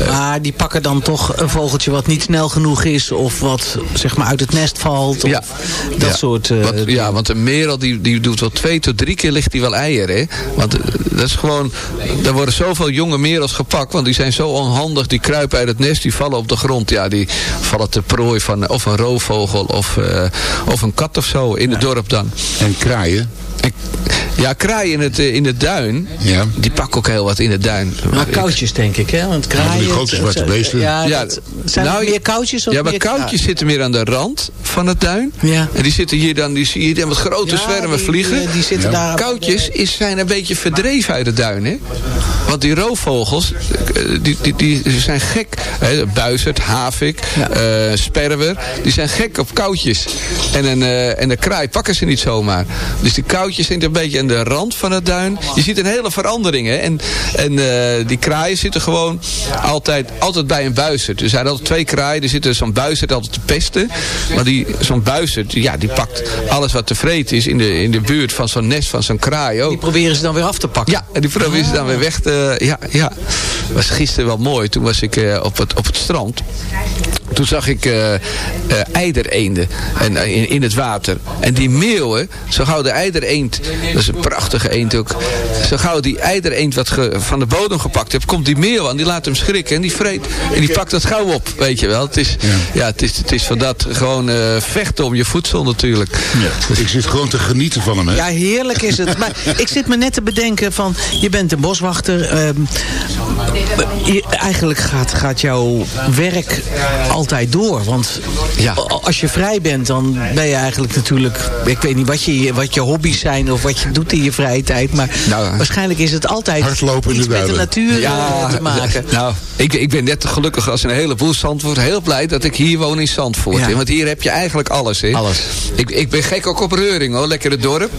Maar die pakken dan toch een vogeltje wat niet snel genoeg is... of wat zeg maar uit het nest valt. Of Ja. dat Ja. soort... eh, ja, want een merel die, die doet wel twee tot drie keer ligt die wel eieren. Hè? Want dat is gewoon, er worden zoveel jonge merels gepakt. Want die zijn zo onhandig. Die kruipen uit het nest, die vallen op de grond. Ja, die vallen te prooi van of een roofvogel of, eh, of een kat of zo in het dorp dan. En kraaien? Ja, kraaien in het, eh, in de duin, Ja. die pakken ook heel wat in de duin. maar koudjes denk ik, hè? Want kraaien... die grote zwarte het- beesten. Ja, Ja, dat- zijn nou, er meer koudjes of Ja, maar koudjes zitten meer aan de rand van het duin. Ja. En die zitten hier dan, die zie je dan met grote Ja, zwermen die- vliegen. Die, die zitten Ja. daar... Koudjes is, zijn een beetje verdreven uit de duin, hè? Want die roofvogels, eh, die, die, die zijn gek. Hè, buizerd, havik, eh, sperwer. Die zijn gek op koudjes. En een, eh, en een kraai pakken ze niet zomaar. Dus die koudjes zijn een beetje aan de rand van het duin. Je ziet een hele verandering, hè? En, en eh, die kraaien zitten gewoon altijd, altijd bij een buizerd. Er zijn altijd twee kraaien. Er zit zo'n buizerd altijd te pesten. Maar die, zo'n buizerd, ja, die pakt alles wat te vreten is in de, in de buurt van zo'n nest van zo'n kraai ook. Die proberen ze dan weer af te pakken. Ja, en die proberen ze dan weer weg te... Ja, ja. was gisteren wel mooi. Toen was ik eh, op, het, op het strand. Toen zag ik eh eh eidereenden en, eh, in, in het water. En die meeuwen, zo gauw de eidereend... Dat is een prachtige eend ook. Zo gauw die eidereend wat ge- van de bodem gepakt heeft... komt die meeuw aan, die laat hem schrikken. En die vreet. En die pakt dat gauw op, weet je wel. Het is, ja. het is, het is van dat gewoon eh, vechten om je voedsel natuurlijk. Dus ik zit gewoon te genieten van hem, hè? Ja, heerlijk is het. Maar ik zit me net te bedenken van... Je bent een boswachter. ehm, je- eigenlijk gaat, gaat jouw werk altijd door. Want Ja. als je vrij bent, dan ben je eigenlijk natuurlijk... Ik weet niet wat je, wat je hobby's zijn of wat je doet in je vrije tijd. Maar Nou, waarschijnlijk is het altijd Hardlopen iets de met de natuur eh, te maken. Nou, ik, ik ben net gelukkig als een heleboel Zandvoort. Heel blij dat ik hier woon in Zandvoort. Ja. Want hier heb je eigenlijk alles. Hè. Alles. Ik, ik ben gek ook op Reuring hoor. Lekker het dorp.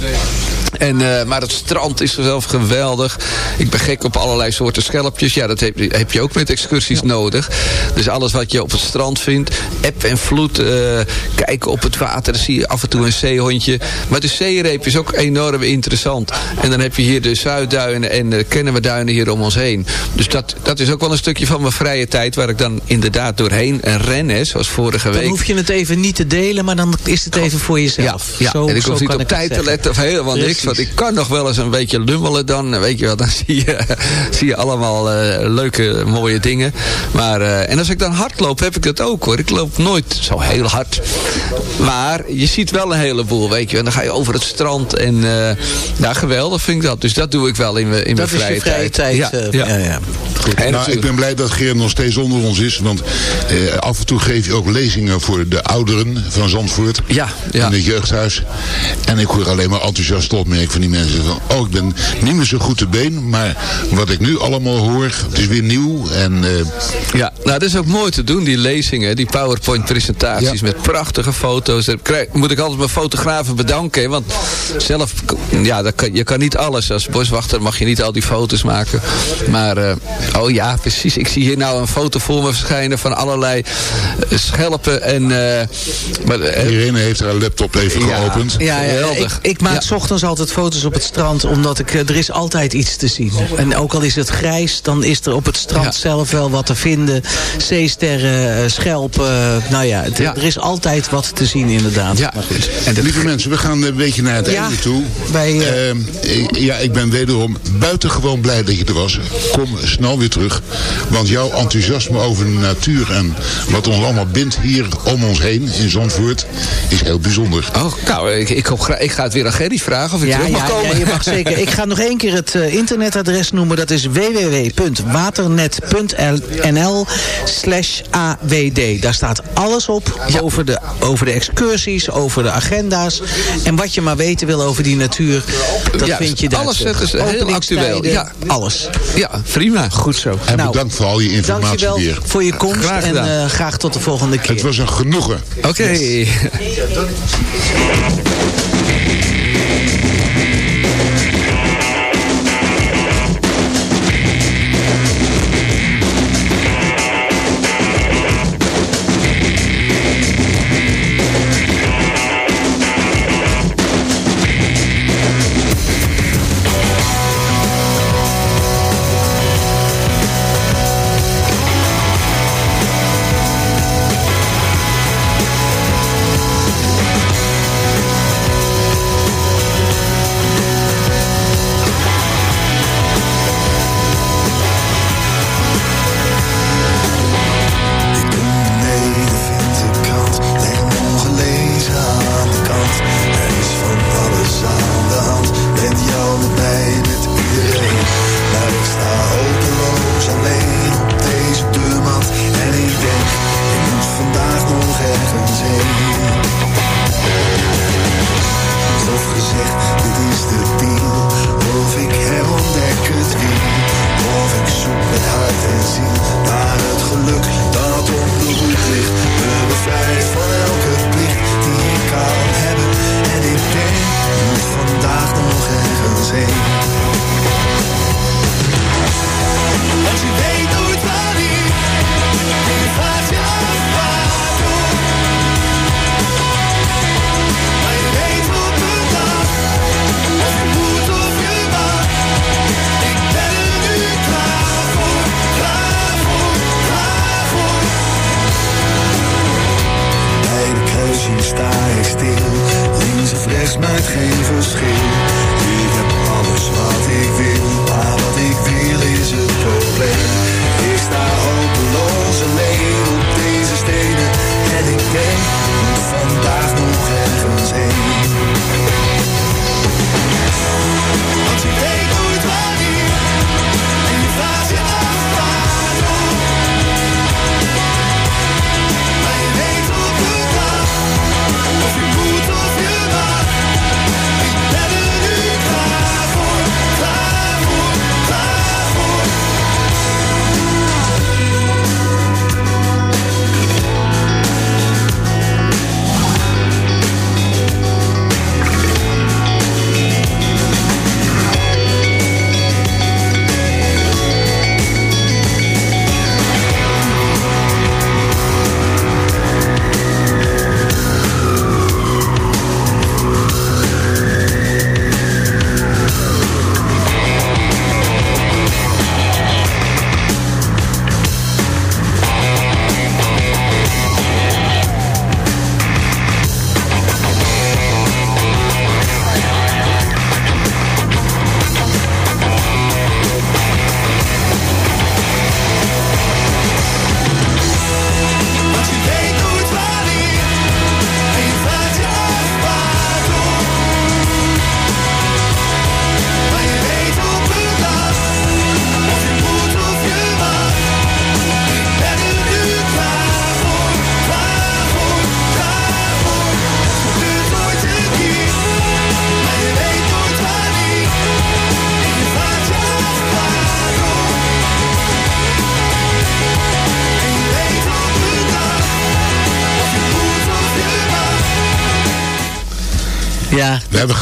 En, eh, maar het strand is zelf geweldig. Ik ben gek op allerlei soorten schelpjes. Ja, dat heb, je- heb je ook met excursies nodig. Dus alles wat je op het strand vindt. Eb en vloed. eh, kijken op het water. Dan zie je af en toe een zeehondje. Maar de zeereep is ook enorm interessant. En dan heb je hier de Zuidduinen en de Kennemerduinen hier om ons heen. Dus dat, dat is ook wel een stukje van mijn vrije tijd. Waar ik dan inderdaad doorheen ren. Hè, zoals vorige Dan week. hoef je het even niet te delen, maar dan is het even voor jezelf. Ja, ja. Zo, en ik hoef niet op tijd te letten of helemaal niks. Want ik kan nog wel eens een beetje lummelen dan. Weet je wel, dan zie je, zie je allemaal eh, leuke, mooie dingen. Maar, eh, en als ik dan hard loop, heb ik dat ook hoor. Ik loop nooit zo heel hard. Maar je ziet wel een heleboel, weet je. En dan ga je over het strand. En eh ja, geweldig vind ik dat. Dus dat doe ik wel in mijn, in Dat mijn is je vrije vrije tijd. tijd. eh, ja, ja. En Nou, ik ben blij dat Geert nog steeds onder ons is. Want eh, af en toe geef je ook lezingen voor de ouderen van Zandvoort. Ja, ja. In het jeugdhuis. En ik hoor alleen maar enthousiaste opmerkingen van die mensen. Van, oh, ik ben niet meer zo goed te been. Maar wat ik nu allemaal hoor, het is weer nieuw. En eh, Ja, nou dat is ook mooi te doen, die lezingen, die PowerPoint presentaties Ja. met prachtige foto's. Daar krijg- moet ik altijd mijn fotografen bedanken, want zelf, ja, dat kan, je kan niet alles. Als boswachter mag je niet al die foto's maken. Maar, eh, oh ja, precies. Ik zie hier nou een foto voor me verschijnen van allerlei eh, schelpen en... eh, maar, eh, Irene heeft haar laptop even Ja. geopend. Ja, ja, ik, maak Ja. s ochtends altijd foto's op het strand, omdat ik, er is altijd iets te zien. En ook al is het grijs, dan is er op het strand Ja. zelf wel wat te vinden. Zeesterren, schelpen, nou ja, het- er is altijd wat te zien inderdaad. ja, Maar goed. en Lieve mensen, we gaan een beetje naar het Ja, einde toe. wij, eh, Ehm, ja, ik ben wederom buitengewoon blij dat je er was. Kom snel weer terug. Want jouw enthousiasme over de natuur en wat ons allemaal bindt hier om ons heen in Zandvoort is heel bijzonder. oh, nou, ik, ik, hoop ik ga het weer aan Gerry vragen of ik Ja, terug mag ja, komen. ja, je mag zeker. Ik ga nog één keer het eh, internetadres noemen. Dat is www.waternet.nl slash AWD. Daar staat alles op over, de, over de excursies, over de agenda's. En wat je maar weten wil over die natuur, dat vind je daar. alles, is heel actueel, ja. Alles. Ja, prima. Goed zo. En nou, bedankt voor al je informatie dankjewel weer. voor je komst. Graag en eh, graag tot de volgende keer. Het was een genoegen. Oké.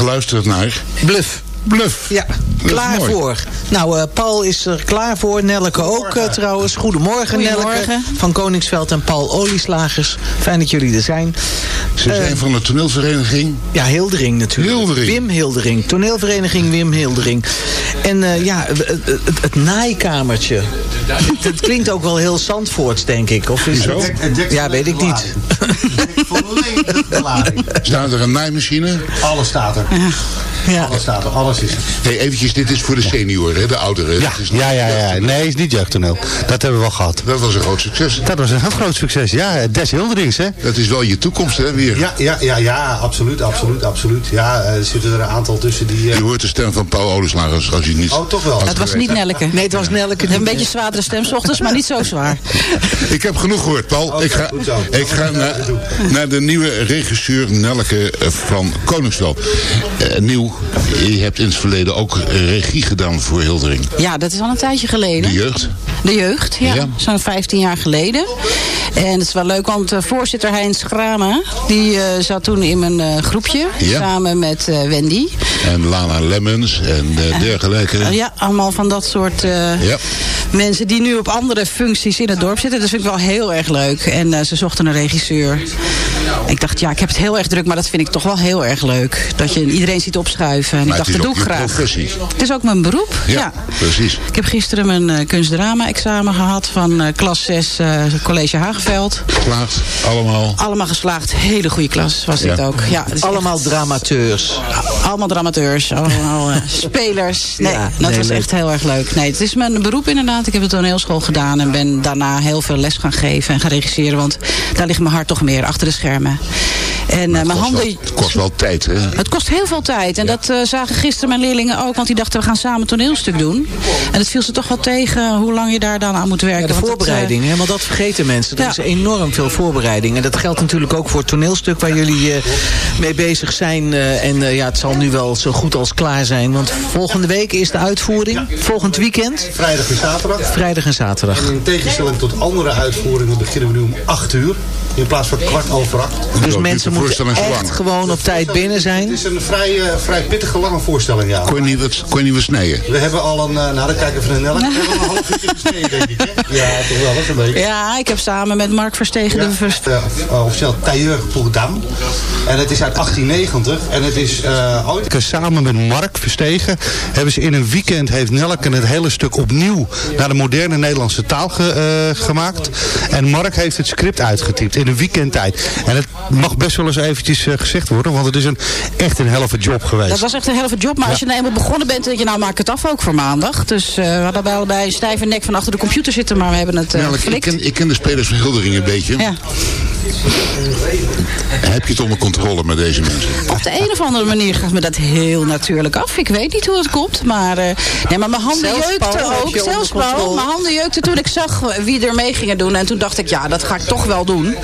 geluisterd naar bluff. Bluff. Ja, Dat klaar voor. Nou, eh, Paul is er klaar voor. Nelleke ook eh, trouwens. Goedemorgen, Nelleke. Goedemorgen. Van Koningsveld en Paul Olieslagers. Fijn dat jullie er zijn. Ze Eh, zijn van de toneelvereniging. Ja, Hildering natuurlijk. Hildering. Wim Hildering. Toneelvereniging Wim Hildering. En eh, ja, het, het, het naaikamertje. het, het klinkt ook wel heel Zandvoorts, denk ik. Of is het? Ja, weet ik niet. Volledig belading. Staat er een naaimachine? Alles staat er. Ja. Alles staat er. Alles is er. Hey, eventjes, dit is voor de senioren, hè, de ouderen. Ja, is ja, ja, ja. Nee, is niet jeugdtoneel. Dat hebben we wel gehad. Dat was een groot succes. Dat was een heel groot succes. Ja, Des Hilderings, hè? Dat is wel je toekomst, hè, weer. Ja, ja, ja, ja, absoluut, absoluut, absoluut. Ja, eh, er zitten er een aantal tussen die... eh, Je hoort de stem van Paul Olieslagers als je het niet... Oh, toch wel. Het was niet Nelleke. Nee, het was Nelleke. Een beetje zwaardere stem, 's ochtends, maar niet zo zwaar. Ik heb genoeg gehoord, Paul. Ik ga, ik ga naar, naar de nieuwe regisseur Nelke eh, van Koningsveld. Eh, nieuw, je hebt in het verleden ook regie gedaan voor Hildering. Ja, dat is al een tijdje geleden. De jeugd. De jeugd, ja. Ja. Zo'n 15 jaar geleden. En het is wel leuk, want eh, voorzitter Heinz Grama... die eh, zat toen in mijn eh, groepje, Ja. samen met Wendy. En Lana Lemmens en dergelijke. Ja, allemaal van dat soort Ja. Mensen die nu op andere functies in het dorp zitten. Dat vind ik wel heel erg leuk. En eh, ze zochten een regisseur. Ik dacht, ja, ik heb het heel erg druk, maar dat vind ik toch wel heel erg leuk. Dat je iedereen ziet opschuiven. En Maar ik dacht, dat doe ik graag. professie. Het is ook mijn beroep, Ja, ja. precies. Ik heb gisteren mijn eh, kunstdrama-examen gehad van eh, klas 6 eh, College Hagenveld. Geslaagd, allemaal. Allemaal geslaagd. Hele goede klas was dit ook. Ja, Allemaal echt- dramateurs. allemaal dramateurs, allemaal eh, spelers. Nee, Ja, dat nee, was echt heel erg leuk. Nee, het is mijn beroep inderdaad. Ik heb de toneelschool gedaan en ben daarna heel veel les gaan geven en gaan regisseren. Want daar ligt mijn hart toch meer achter de schermen. En eh, mijn kost handen. wel- het kost wel tijd, hè? Het kost heel veel tijd. En dat eh, zagen gisteren mijn leerlingen ook. Want die dachten, we gaan samen een toneelstuk doen. En het viel ze toch wel tegen hoe lang je daar dan aan moet werken. Ja, de eh, voorbereiding, hè, want dat vergeten mensen. Er Ja. is enorm veel voorbereiding. En dat geldt natuurlijk ook voor het toneelstuk waar jullie eh, mee bezig zijn. eh, en eh, ja, het zal nu wel zo goed als klaar zijn. Want volgende week is de uitvoering. Volgend weekend. Vrijdag en zaterdag. Vrijdag en zaterdag. En in tegenstelling tot andere uitvoeringen beginnen we nu om 8 uur. In plaats van kwart over acht. Dus mensen de moeten echt lang. gewoon op tijd binnen Het zijn. is een vrij, eh, vrij pittige lange voorstelling, ja. Kon je niet wat, kon je niet wat snijden? We hebben al een, eh, nou dan kijken we even naar Nelle. We hebben al een half uurtje gesneden, denk ik. Hè? Ja, toch wel, dat is een beetje. Ja, ik heb samen met Mark Verstegen Ja, de vers- eh, uh, officieel Tailleur pour Dame. En het is uit 1890. En het is eh, ooit... Samen met Mark Verstegen hebben ze in een weekend heeft Nelke het hele stuk opnieuw naar de moderne Nederlandse taal ge- eh, gemaakt. En Mark heeft het script uitgetypt in een weekendtijd. En het mag best wel eens eventjes eh, gezegd worden, want het is een, echt een helft job geweest. Dat was echt een hele job. Maar als je nou eenmaal begonnen bent, denk je, nou maak het af ook voor maandag. Dus eh, we hadden bij allebei stijve nek van achter de computer zitten, maar we hebben het eh ik, ken, ik ken de spelers van Hildering een beetje. Ja. Heb je het onder controle met deze mensen? Op de een of andere manier gaat me dat heel natuurlijk af. Ik weet niet hoe het komt, maar, eh, nee, maar mijn handen jeukten ook. Zelfs Mijn handen jeukten toen ik zag wie er mee gingen doen. En toen dacht ik, ja, dat ga ik toch wel doen.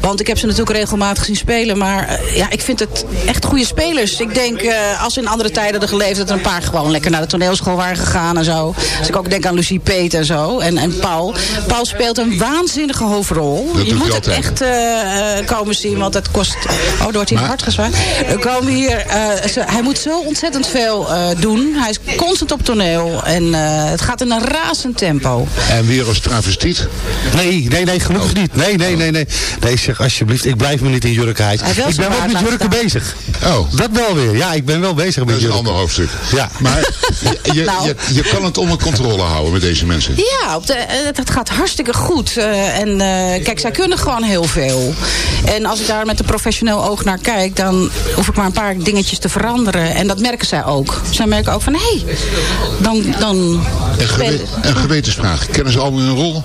Want ik heb ze natuurlijk regelmatig zien spelen. Maar eh, ja, ik vind het echt goede spelers. Ik denk, eh, als in andere tijden hadden geleefd... dat er een paar gewoon lekker naar de toneelschool waren gegaan en zo. Als ik ook denk aan Lucie Peet en zo. En, en Paul. Paul speelt een waanzinnige hoofdrol. Dat je moet hij het echt eh, komen zien, want het kost... Oh, er wordt Maar- hard gezwaard. Er komen hier... ze- hij moet zo ontzettend veel doen. Hij is constant op toneel. En het gaat in een razend tempo. En weer als travestiet? Nee, nee, nee, gelukkig niet. Nee, nee, nee, nee. Nee, zeg alsjeblieft, ik blijf me niet in wel Ik ben wel baard met jurken bezig. Oh, Dat wel weer. Ja, ik ben wel bezig dat met is een jurken. ander hoofdstuk. Ja. Maar je, je, Nou. je, je kan het onder controle houden met deze mensen. Ja, op de, eh, het, het gaat hartstikke goed. Eh, en eh, kijk, zij kunnen gewoon heel veel. En als ik daar met een professioneel oog naar kijk... dan hoef ik maar een paar dingetjes te veranderen. En dat merken zij ook. Zij merken ook van, hé, hey, dan... dan Een, gewe een gewetensvraag. Kennen ze allemaal hun rol?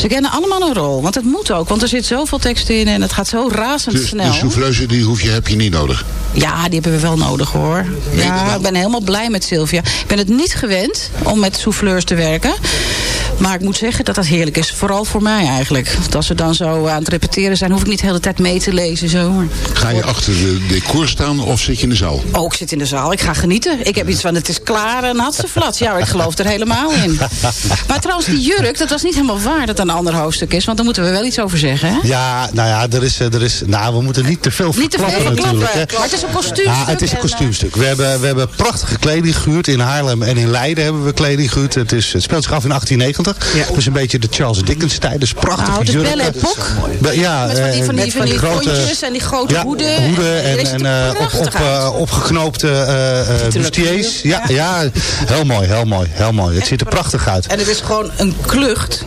Ze kennen allemaal een rol. Want het moet ook. Want er zit zoveel tekst in en het gaat zo Dus razendsnel. de souffleuse die hoef je, heb je niet nodig. Ja, die hebben we wel nodig hoor. Ja, ik ben helemaal blij met Sylvia. Ik ben het niet gewend om met souffleurs te werken. Maar ik moet zeggen dat dat heerlijk is. Vooral voor mij eigenlijk. Want als we dan zo aan het repeteren zijn, hoef ik niet de hele tijd mee te lezen. Zo. Ga je achter de decor staan of zit je in de zaal? Oh, ik zit in de zaal. Ik ga genieten. Ik heb iets van, het is klaar en had ze flat. Ja, ik geloof er helemaal in. Maar trouwens, die jurk, dat was niet helemaal waar dat een ander hoofdstuk is. Want daar moeten we wel iets over zeggen, hè? Ja, nou ja, er is, er is, nou, we moeten niet te veel Niet te veel verklappen verklappen. natuurlijk. hè. Maar het is een kostuumstuk. Ja, het is een en, eh, kostuumstuk. We hebben, we hebben prachtige kleding gehuurd. In Haarlem en in Leiden hebben we kleding gehuurd. Het, is, het speelt zich af in 1890. Dus een beetje de Charles Dickens tijd. Dus prachtige Nou, jurken. Belle Époque. Be- Ja, Met van die, eh, van die, van die grote- en die grote ja, hoeden. hoeden en, en eh, op, prachtig eh, opgeknoopte eh, eh, bustiers. Ja, ja, heel mooi, heel mooi, heel mooi. Het ziet er prachtig uit. En het is gewoon een klucht.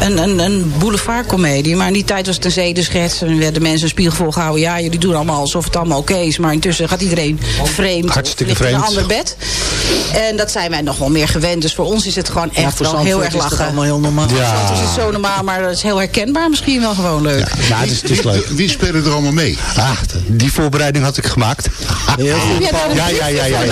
Een, een, een boulevardcomedie. Maar in die tijd was het een zedenschets. En werden mensen een spiegel volgehouden. Ja, jullie doen allemaal alsof het allemaal oké is. Maar intussen gaat iedereen vreemd. Hartstikke ligt in een vreemd. ander bed. En dat zijn wij nog wel meer gewend. Dus voor ons is het gewoon echt wel heel erg lachen. Allemaal heel normaal. Ja. Het is zo normaal, maar het is heel herkenbaar. Misschien wel gewoon leuk. Ja, het is, het is leuk. Wie spelen er allemaal mee? Ah, die voorbereiding had ik gemaakt. Heel goed. Ja, ja, ja, ja.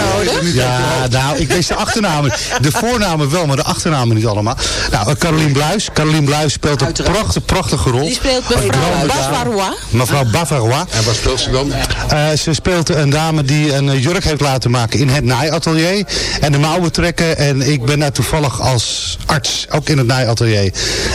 ja. nou, ik wist de achternamen. De voornamen wel, maar de achternamen niet allemaal. Nou, eh, Carolien Bluis. Carolien Bluis speelt een Uiteraard. prachtige, prachtige rol. Die speelt mevrouw Bavarois. Mevrouw Bavarois. En wat speelt ze dan? Eh, ze speelt een dame die een eh, jurk heeft laten maken in het naaiatelier. En de mouwen trekken. En ik ben daar toevallig als arts ook in het naaiatelier.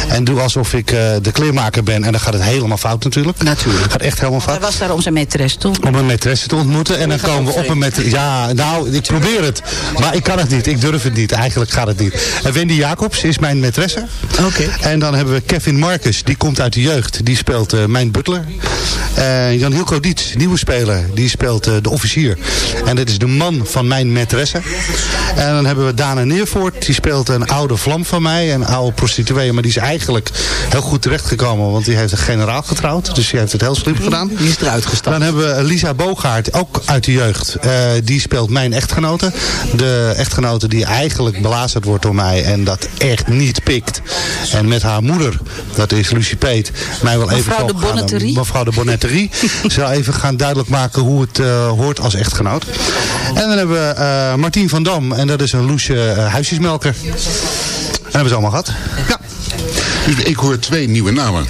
En doe alsof ik eh, de kleermaker ben. En dan gaat het helemaal fout natuurlijk. Natuurlijk. Gaat echt helemaal Hij fout. was daar om zijn maîtresse, toch? Om een maîtresse te ontmoeten. En dan komen we op een met. Ja, nou, ik probeer het. Maar ik kan het niet. Ik durf het niet. Eigenlijk gaat het niet. En Wendy Jacobs is mijn maîtresse. Oké. En dan hebben we Kevin Marcus. Die komt uit de jeugd. Die speelt eh, mijn butler. Jan Hilco Dietz, nieuwe speler. Die speelt eh, de officier. En dat is de man van mijn maîtresse. En dan hebben we Dana Neervoort. Die speelt een oude vlam van mij. Een oude prostituee. Maar die is eigenlijk heel goed terechtgekomen. Want die heeft een generaal getrouwd. Dus die heeft het heel slim gedaan. Die is eruit gestapt. Dan hebben we Lisa Bogaert, ook uit de jeugd. Eh, die speelt mijn echtgenote. De echtgenote die eigenlijk belazerd wordt door mij en dat echt niet pikt. En met haar moeder, dat is Lucie Peet, mij wel even Mevrouw de gaan- Bonnetterie. mevrouw de Bonnetterie. zal even gaan duidelijk maken hoe het eh, hoort als echtgenoot. En dan hebben we eh, Martien van Dam en dat is een loesje huisjesmelker. Hebben ze allemaal gehad. Ja. Dus ik hoor twee nieuwe namen.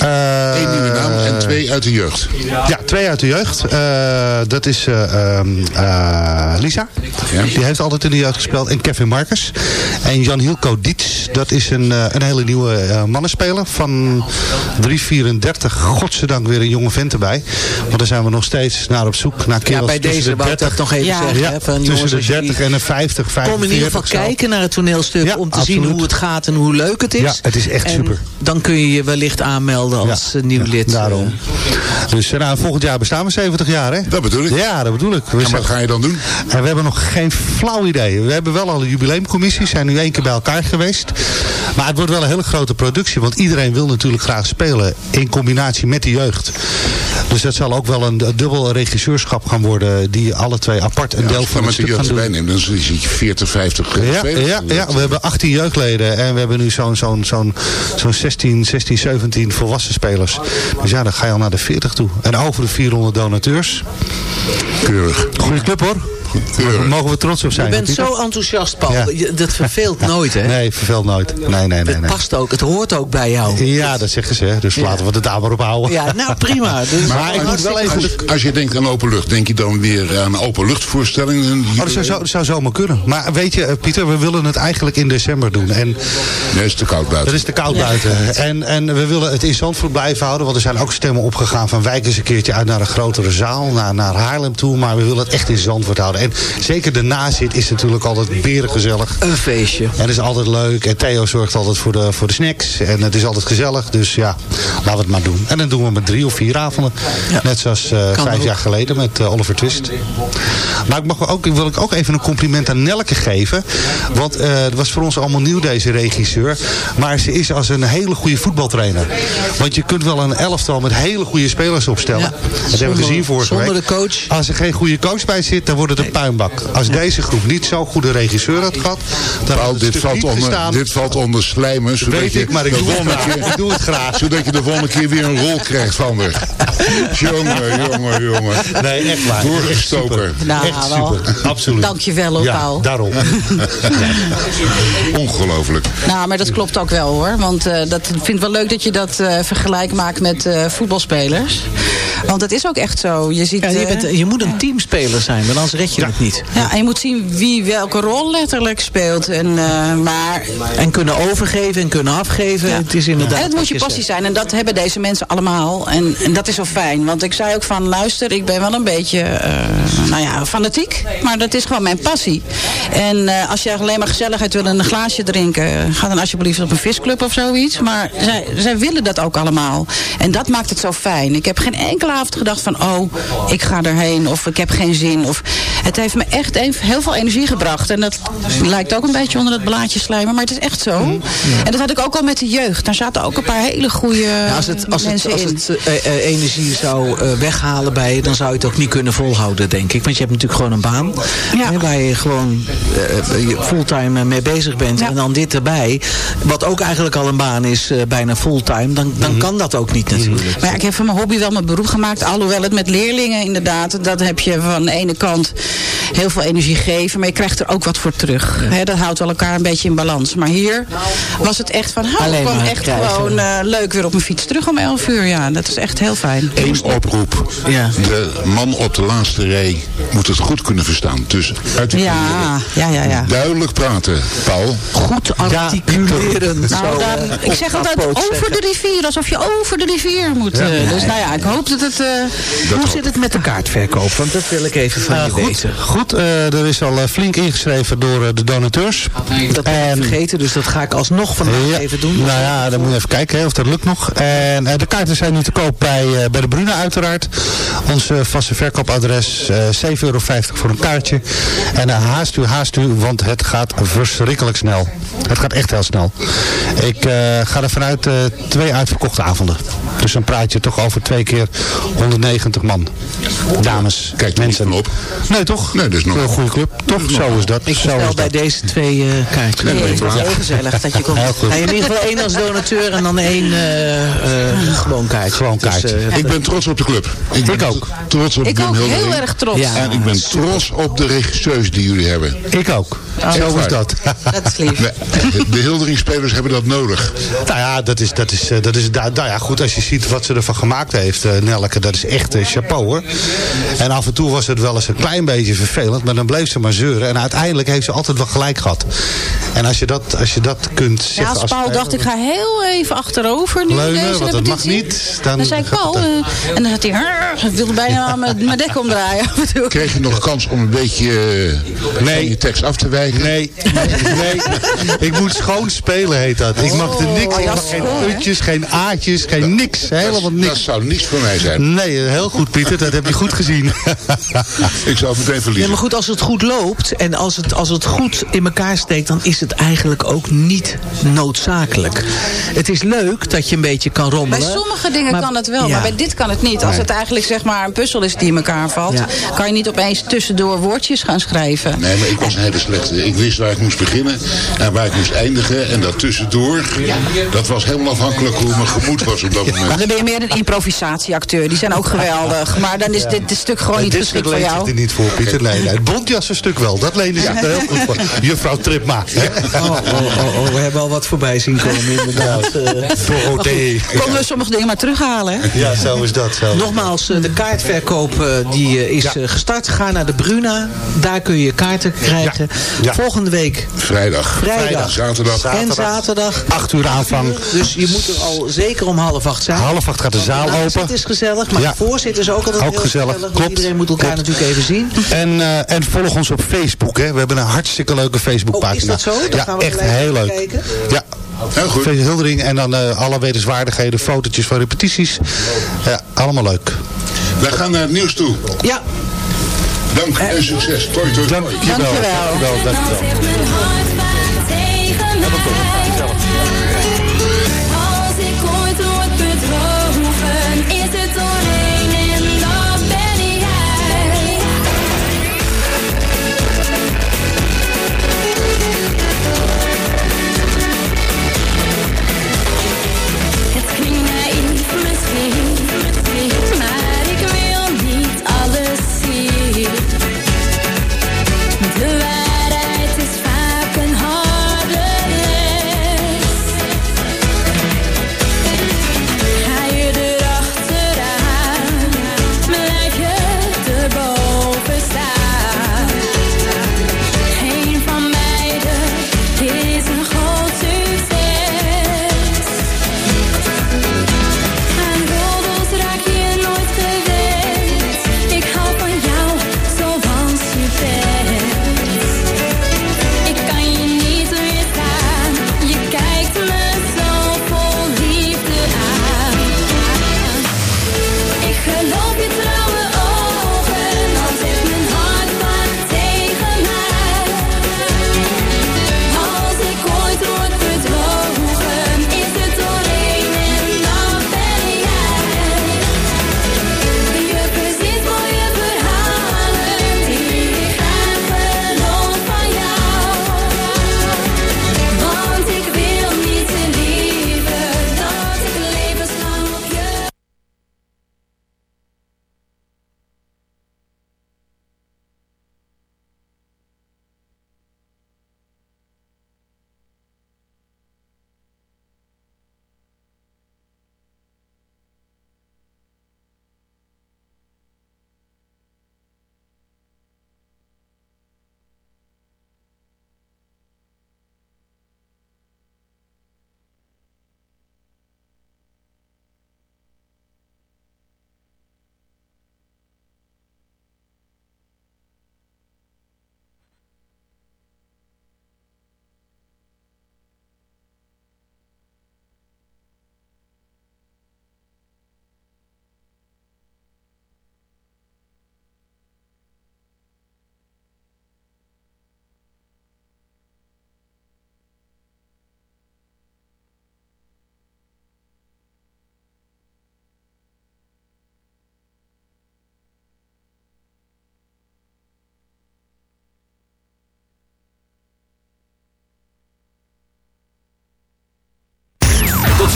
Eh, Eén nieuwe naam en twee uit de jeugd. Ja, twee uit de jeugd. Eh, dat is eh, ehm, eh, Lisa. Die heeft altijd in de jeugd gespeeld. En Kevin Marcus. En Jan Hilco Dietz. Dat is een, eh, een hele nieuwe mannenspeler. Van 334. Godzijdank weer een jonge vent erbij. Want daar zijn we nog steeds naar op zoek. Naar Ja, kerels bij tussen deze de wou ik 30. dat nog even Ja. zeggen. Ja, hè, van, tussen jongens, de als jullie 30 en de 50, 45. Kom in ieder geval kijken naar het toneelstuk Ja, om te zien hoe het gaat en hoe leuk het is. Ja, het is echt En super. Dan kun je je wellicht aanmelden als Ja, eh, nieuw ja, lid. Daarom. Dus eh, nou, volgend jaar bestaan we 70 jaar, hè? Dat bedoel ik. Ja, dat bedoel ik. We En wat ga je dan doen? En we hebben nog geen flauw idee. We hebben wel al een jubileumcommissie. zijn nu één keer bij elkaar geweest. Maar het wordt wel een hele grote productie. Want iedereen wil natuurlijk graag spelen. In combinatie met de jeugd. Dus dat zal ook wel een, dubbel regisseurschap gaan worden. Die alle twee apart een Ja, deel als je van met de stuk gaan jeugd doen. erbij neemt, dan zie je 40, 50 eh, Ja, spelers. ja, ja, we hebben 18 jeugdleden en we hebben nu zo'n zo'n zo'n zo'n 16, 16, 17 volwassen spelers. Dus ja, dan ga je al naar de 40 toe. En over de 400 donateurs. Keurig. Goeie club hoor. Daar mogen we trots op zijn. Je bent zo enthousiast, Paul. Ja. Dat verveelt nooit, hè? Nee, verveelt nooit. Nee, nee, nee. Het past ook. Het hoort ook bij jou. Ja, dat zeggen ze. hè. Dus laten we het daar maar op houden. Ja, nou prima. Dus Maar ik moet wel even... Als, als je denkt aan open lucht, denk je dan weer aan openluchtvoorstellingen? Oh, dat zou, zo, dat zou zomaar kunnen. Maar weet je, eh, Pieter, we willen het eigenlijk in december doen. En Nee, het is te koud buiten. het is te koud buiten. En, en we willen het in Zandvoort blijven houden. Want er zijn ook stemmen opgegaan van wijk eens een keertje uit naar een grotere zaal. Naar, naar Haarlem toe. Maar we willen het echt in Zandvoort houden. En zeker de nazit is natuurlijk altijd berengezellig. een feestje. En het is altijd leuk. En Theo zorgt altijd voor de, voor de snacks. En het is altijd gezellig. Dus ja, laten we het maar doen. En dan doen we met drie of vier avonden. Net zoals eh, vijf ook. jaar geleden met eh, Oliver Twist. Maar ik mag ook, wil ik ook even een compliment aan Nelke geven. Want eh, het was voor ons allemaal nieuw, deze regisseur. Maar ze is als een hele goede voetbaltrainer. Want je kunt wel een elftal met hele goede spelers opstellen. Ja. Dat hebben we Zonder- gezien vorige zonder week. de coach. Als er geen goede coach bij zit, dan wordt het een een puinbak. Als deze groep niet zo'n goede regisseur had gehad... dan had dit valt, niet onder, gestaan. dit valt onder slijmen. Zodat weet je ik, maar ik doe het volgende graag. keer- Ik doe het graag. Zodat je de volgende keer weer een rol krijgt van jongen, jongen, jongen. Nee, echt waar. Doorgestoken. Nou, Echt wel. super. Absoluut. Dankjewel, Ja, Paul. daarom. Ongelooflijk. Nou, maar dat klopt ook wel hoor. Want eh, dat ik vind ik wel leuk dat je dat eh, vergelijk maakt met eh, voetbalspelers. Want het is ook echt zo. Je, ziet, Ja, je, eh, bent, je moet een teamspeler zijn, want anders red je het niet. ja, en je moet zien wie welke rol letterlijk speelt. En, eh, maar En kunnen overgeven en kunnen afgeven. Het is inderdaad En het moet je passie zijn. En dat hebben deze mensen allemaal. En, en dat is zo fijn. Want ik zei ook van, luister, ik ben wel een beetje, eh, nou ja, fanatiek. Maar dat is gewoon mijn passie. En eh, als je alleen maar gezelligheid wil en een glaasje drinken... ga dan alsjeblieft op een visclub of zoiets. Maar zij, zij willen dat ook allemaal. En dat maakt het zo fijn. Ik heb geen enkele avond gedacht van, oh, ik ga erheen. Of ik heb geen zin. Of, het heeft me echt heel veel energie gebracht. En dat lijkt ook een beetje onder het blaadje slijmen. Maar het is echt zo. En dat had ik ook al met de jeugd. Daar zaten ook een paar hele goede Ja, als het, als het, mensen als in. het eh, eh, energie zou eh, weghalen bij je, dan zou je het ook niet kunnen volhouden, denk ik. Want je hebt natuurlijk gewoon een baan hè, waar je gewoon eh, fulltime mee bezig bent. En dan dit erbij, wat ook eigenlijk al een baan is, eh, bijna fulltime. Dan, dan Mhm. kan dat ook niet natuurlijk. Maar ja, ik heb van mijn hobby wel mijn beroep gemaakt. Alhoewel het met leerlingen inderdaad, dat heb je van de ene kant heel veel energie geven. Maar je krijgt er ook wat voor terug. Hè, dat houdt wel elkaar een beetje in balans. Maar hier was het echt van, hou, ik kwam echt krijgen. gewoon eh, leuk weer op mijn fiets terug om 11 uur. Ja, dat is echt heel fijn. Eén oproep. Ja. De man op de laatste rij moet het goed kunnen verstaan. Dus uit de Ja, ja, ja, ja. Duidelijk praten, Paul. Goed articuleren. Nou, dan, eh, ik zeg altijd over de rivier, alsof je over de rivier moet. eh, dus nou ja, ik hoop dat het... eh, Hoe zit het met de kaartverkoop? Want dat wil ik even van Eh, je goed, weten. goed eh, er is al flink ingeschreven door de donateurs. Dat ben ik vergeten, dus dat ga ik alsnog vandaag Ja, even doen. Nou ja, dan moet je even kijken hè, of dat lukt nog. En eh, de kaarten zijn nu te koop bij, eh, bij de Bruna uiteraard. Ons vaste verkoopadres, eh 7,50 euro voor een kaartje. En haast u, haast u, want het gaat verschrikkelijk snel. Het gaat echt heel snel. Ik eh, ga er vanuit eh, twee uitverkochte avonden. Dus dan praat je toch over twee keer 190 man. Dames, Kijk mensen. op. Nee, toch? Nee, dat is nog- Een goede club. Toch? Zo is dat. Ik Zo bestel is bij dat. deze twee eh kaartjes. Nee, het was Ja. heel gezellig dat je komt. Nou, in ieder geval één als donateur en dan één eh, eh, gewoon kaartje. Gewoon kaartje. Dus, Ik ben trots op de club. Ik, ben ook. Trots op Ik ook heel erg trots. Ja. En ik ben trots op de regisseurs die jullie hebben. Ik ook. Oh, Zo is dat. Dat is lief. De, de Hildering-spelers hebben dat nodig. Nou ja, dat is, dat is, eh, dat is nou ja, goed, als je ziet wat ze ervan gemaakt heeft, eh, Nelke, dat is echt chapeau hoor. En af en toe was het wel eens een klein beetje vervelend, maar dan bleef ze maar zeuren. En uiteindelijk heeft ze altijd wel gelijk gehad. En als je dat, als je dat kunt Ja, zeggen... als Paul dacht, ik ga heel even achterover nu Leunen, deze want dat mag niet. Dan Dan zei ik, gaat Paul, eh, en dan had hij, hij wilde bijna mijn mijn dek omdraaien. af en toe. Kreeg je nog kans om een beetje van je tekst af te Nee, nee. Ik moet schoon spelen, heet dat. Ik mag er niks, Oh, ik ja, mag geen utjes, geen aatjes, geen niks. Helemaal Dat niks. zou niets voor mij zijn. Nee, heel goed Pieter, dat heb je goed gezien. Ik zou het meteen Ja, verliezen. maar goed, als het goed loopt en als het, als het goed in elkaar steekt... dan is het eigenlijk ook niet noodzakelijk. Het is leuk dat je een beetje kan Bij rommelen. sommige dingen maar- kan het wel, ja. maar bij dit kan het niet. Als het eigenlijk zeg maar een puzzel is die in elkaar valt... Ja. kan je niet opeens tussendoor woordjes gaan schrijven. Nee, maar ik was een hele slechte. Ik wist waar ik moest beginnen en waar ik moest eindigen. En dat tussendoor, dat was helemaal afhankelijk hoe mijn gemoed was op dat Maar moment. dan ben je meer een improvisatieacteur. Die zijn ook geweldig. Maar dan is dit, dit stuk gewoon niet dit geschikt voor leent zich jou. er niet voor, Pieter. Nee, nee. Het bontjassenstuk wel. Dat leende zich er heel goed voor. Juffrouw Tripma. Oh, oh, oh, oh, we hebben al wat voorbij zien komen inderdaad. Eh, Dorothee. Konden we sommige dingen maar terughalen. hè? Ja, zo is dat. Zo. Nogmaals, eh, de kaartverkoop eh, die eh, is gestart. Ga naar de Bruna. Daar kun je kaarten krijgen. Ja. Volgende week Vrijdag, vrijdag, zaterdag. en zaterdag. Acht uur aanvang. Dus je moet er al zeker om half acht zijn. Half acht gaat de zaal Nou, open. Het is gezellig, maar Ja. de voorzitter is ook altijd Ook heel gezellig, want klopt. Iedereen moet elkaar Klopt. natuurlijk even zien. En, eh, en volg ons op Facebook. Hè. We hebben een hartstikke leuke Facebookpagina. Oh, is dat zo? Dan ja, gaan we echt heel leuk. kijken. Ja. Heel goed. Hildering en dan eh, alle wetenswaardigheden, fotootjes van repetities. Ja, allemaal leuk. Wij gaan naar het nieuws toe. Ja, Dank en succes. Toi, toi, toi. Dankjewel. Dankjewel. Dankjewel, dankjewel.